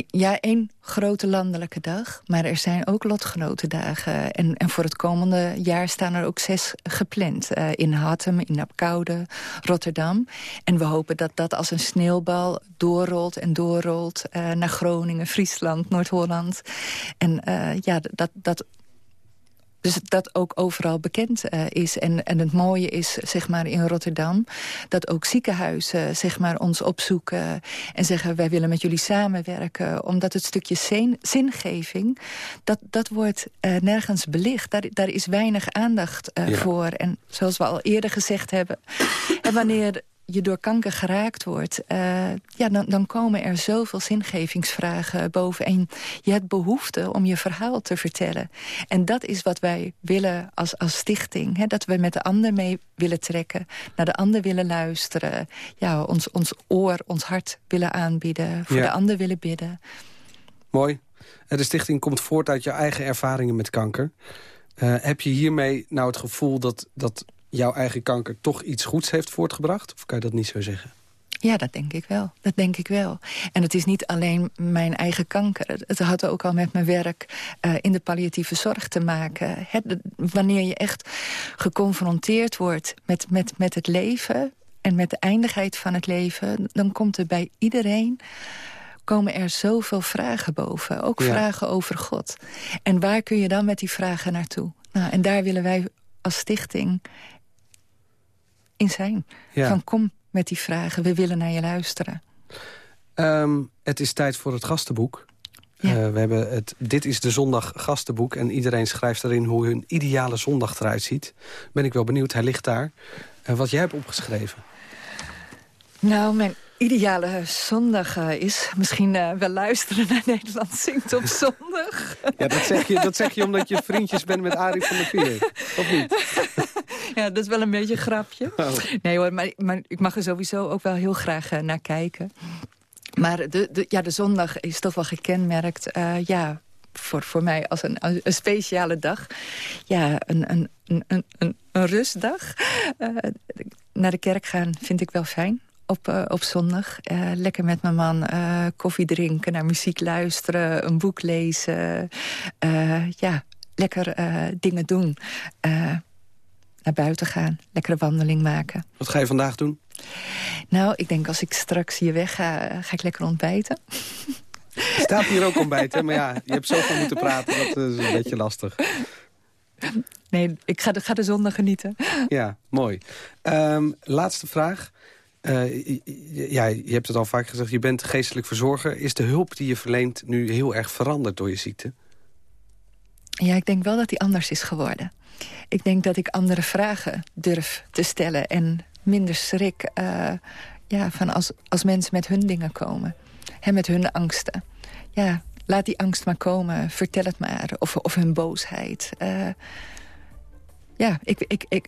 Ja, één grote landelijke dag. Maar er zijn ook lotgenotendagen. En, en voor het komende jaar staan er ook zes gepland. Uh, in Hattem, in Apkoude, Rotterdam. En we hopen dat dat als een sneeuwbal doorrolt en doorrolt... Uh, naar Groningen, Friesland, Noord-Holland. En uh, ja, dat... dat dus dat ook overal bekend uh, is. En, en het mooie is, zeg maar, in Rotterdam... dat ook ziekenhuizen, zeg maar, ons opzoeken... en zeggen, wij willen met jullie samenwerken. Omdat het stukje zin, zingeving, dat, dat wordt uh, nergens belicht. Daar, daar is weinig aandacht uh, ja. voor. En zoals we al eerder gezegd hebben... en wanneer je door kanker geraakt wordt... Uh, ja, dan, dan komen er zoveel zingevingsvragen boven. En je hebt behoefte om je verhaal te vertellen. En dat is wat wij willen als, als stichting. Hè? Dat we met de ander mee willen trekken. Naar de ander willen luisteren. Ja, ons, ons oor, ons hart willen aanbieden. Voor Ja. de ander willen bidden. Mooi. De stichting komt voort uit je eigen ervaringen met kanker. Uh, heb je hiermee nou het gevoel dat, dat jouw eigen kanker toch iets goeds heeft voortgebracht? Of kan je dat niet zo zeggen? Ja, dat denk ik wel. Dat denk ik wel. En het is niet alleen mijn eigen kanker. Het had ook al met mijn werk uh, in de palliatieve zorg te maken. Het, wanneer je echt geconfronteerd wordt met, met, met het leven... en met de eindigheid van het leven... dan komt er bij iedereen komen er zoveel vragen boven. Ook vragen over God. En waar kun je dan met die vragen naartoe? Nou, en daar willen wij als stichting in zijn. Van kom met die vragen, we willen naar je luisteren. Um, het is tijd voor het gastenboek. Ja. Uh, we hebben het Dit is de Zondag gastenboek. En iedereen schrijft erin hoe hun ideale zondag eruit ziet. Ben ik wel benieuwd, hij ligt daar. Uh, wat jij hebt opgeschreven. Nou, mijn ideale zondag uh, is misschien uh, wel luisteren naar Nederland Zingt op zondag. Ja, dat zeg je, dat zeg je omdat je vriendjes bent met Arie van der Veer. Of niet? Ja, dat is wel een beetje een grapje. Oh. Nee hoor, maar, maar, ik mag er sowieso ook wel heel graag uh, naar kijken. Maar de, de, ja, de zondag is toch wel gekenmerkt... ja, voor, voor mij als een, een speciale dag. Ja, een, een, een, een, een rustdag. naar de kerk gaan vind ik wel fijn op, uh, op zondag. Uh, lekker met mijn man uh, koffie drinken, naar muziek luisteren, een boek lezen. ja, lekker dingen doen. naar buiten gaan, lekkere wandeling maken. Wat ga je vandaag doen? Nou, ik denk als ik straks hier weg ga, ga ik lekker ontbijten. staat hier ook ontbijten, maar ja, je hebt zoveel moeten praten, dat is een beetje lastig. Nee, ik ga de, ga de zondag genieten. Ja, mooi. Um, laatste vraag. Uh, ja, je hebt het al vaak gezegd, je bent geestelijk verzorger. Is de hulp die je verleent nu heel erg veranderd door je ziekte? Ja, ik denk wel dat die anders is geworden. Ik denk dat ik andere vragen durf te stellen... en minder schrik uh, ja, van als, als mensen met hun dingen komen. En met hun angsten. Ja, laat die angst maar komen, vertel het maar. Of, of hun boosheid. Uh, ja, ik, ik, ik,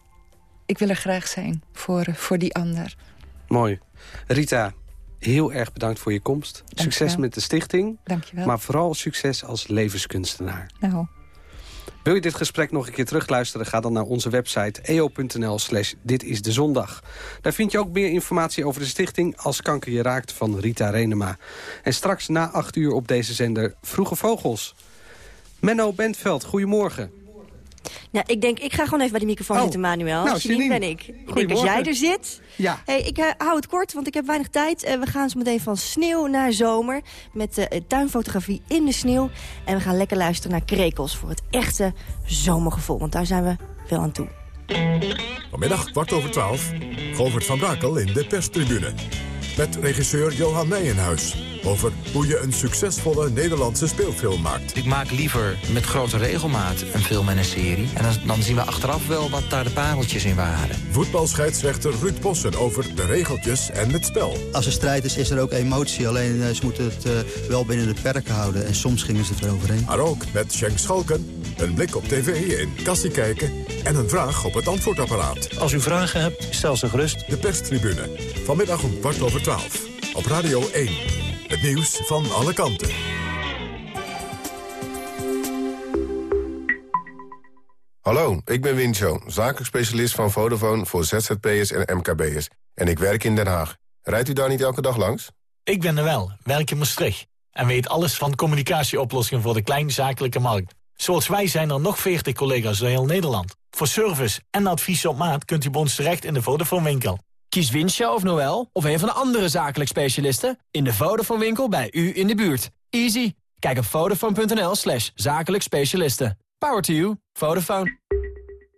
ik wil er graag zijn voor, voor die ander. Mooi. Rita, heel erg bedankt voor je komst. succes met de stichting. Dankjewel. Maar vooral succes als levenskunstenaar. Nou. Wil je dit gesprek nog een keer terugluisteren? Ga dan naar onze website eo.nl slash dit is de zondag. Daar vind je ook meer informatie over de stichting Als kanker je raakt van Rita Renema. En straks na acht uur op deze zender Vroege Vogels. Menno Bentveld, goedemorgen. Nou, ik denk, ik ga gewoon even bij die microfoon oh. zitten, Manuel. Nou, Janine ben ik. Ik denk, als jij er zit... Ja. Hey, ik uh, hou het kort, want ik heb weinig tijd. Uh, we gaan zo meteen van sneeuw naar zomer. Met uh, tuinfotografie in de sneeuw. En we gaan lekker luisteren naar krekels voor het echte zomergevoel. Want daar zijn we wel aan toe. Vanmiddag, kwart over twaalf, Govert van Brakel in de perstribune. Met regisseur Johan Nijenhuis over hoe je een succesvolle Nederlandse speelfilm maakt. Ik maak liever met grote regelmaat een film en een serie. En dan, dan zien we achteraf wel wat daar de pareltjes in waren. Voetbalscheidsrechter Ruud Bossen over de regeltjes en het spel. Als er strijd is, is er ook emotie. Alleen uh, ze moeten het uh, wel binnen de perken houden. En soms gingen ze het eroverheen. Maar ook met Schenk Schalken, een blik op tv in kassie kijken... en een vraag op het antwoordapparaat. Als u vragen hebt, stel ze gerust. De perstribune. Vanmiddag om kwart over twaalf. Op Radio 1. Het nieuws van alle kanten. Hallo, ik ben Wincho, zakelijk specialist van Vodafone voor ZZP'ers en MKB'ers. En ik werk in Den Haag. Rijdt u daar niet elke dag langs? Ik ben er wel, werk in Maastricht. En weet alles van communicatieoplossingen voor de kleinzakelijke markt. Zoals wij zijn er nog 40 collega's door heel Nederland. Voor service en advies op maat kunt u bij ons terecht in de Vodafone winkel. Kies Winsja of Noel of een van de andere zakelijk specialisten... in de Vodafone winkel bij u in de buurt. Easy. Kijk op vodafone.nl slash zakelijk specialisten. Power to you. Vodafone.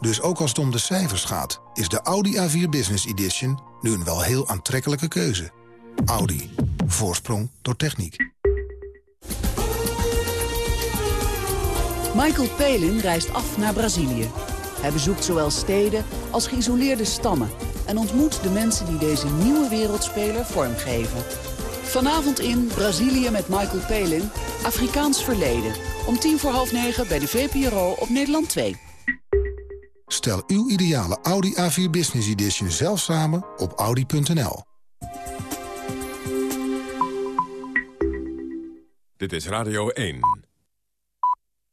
Dus ook als het om de cijfers gaat, is de Audi A4 Business Edition nu een wel heel aantrekkelijke keuze. Audi. Voorsprong door techniek. Michael Palin reist af naar Brazilië. Hij bezoekt zowel steden als geïsoleerde stammen... en ontmoet de mensen die deze nieuwe wereldspeler vormgeven. Vanavond in Brazilië met Michael Palin, Afrikaans verleden. Om tien voor half negen bij de VPRO op Nederland 2. Stel uw ideale Audi A4 Business Edition zelf samen op audi.nl. Dit is Radio 1.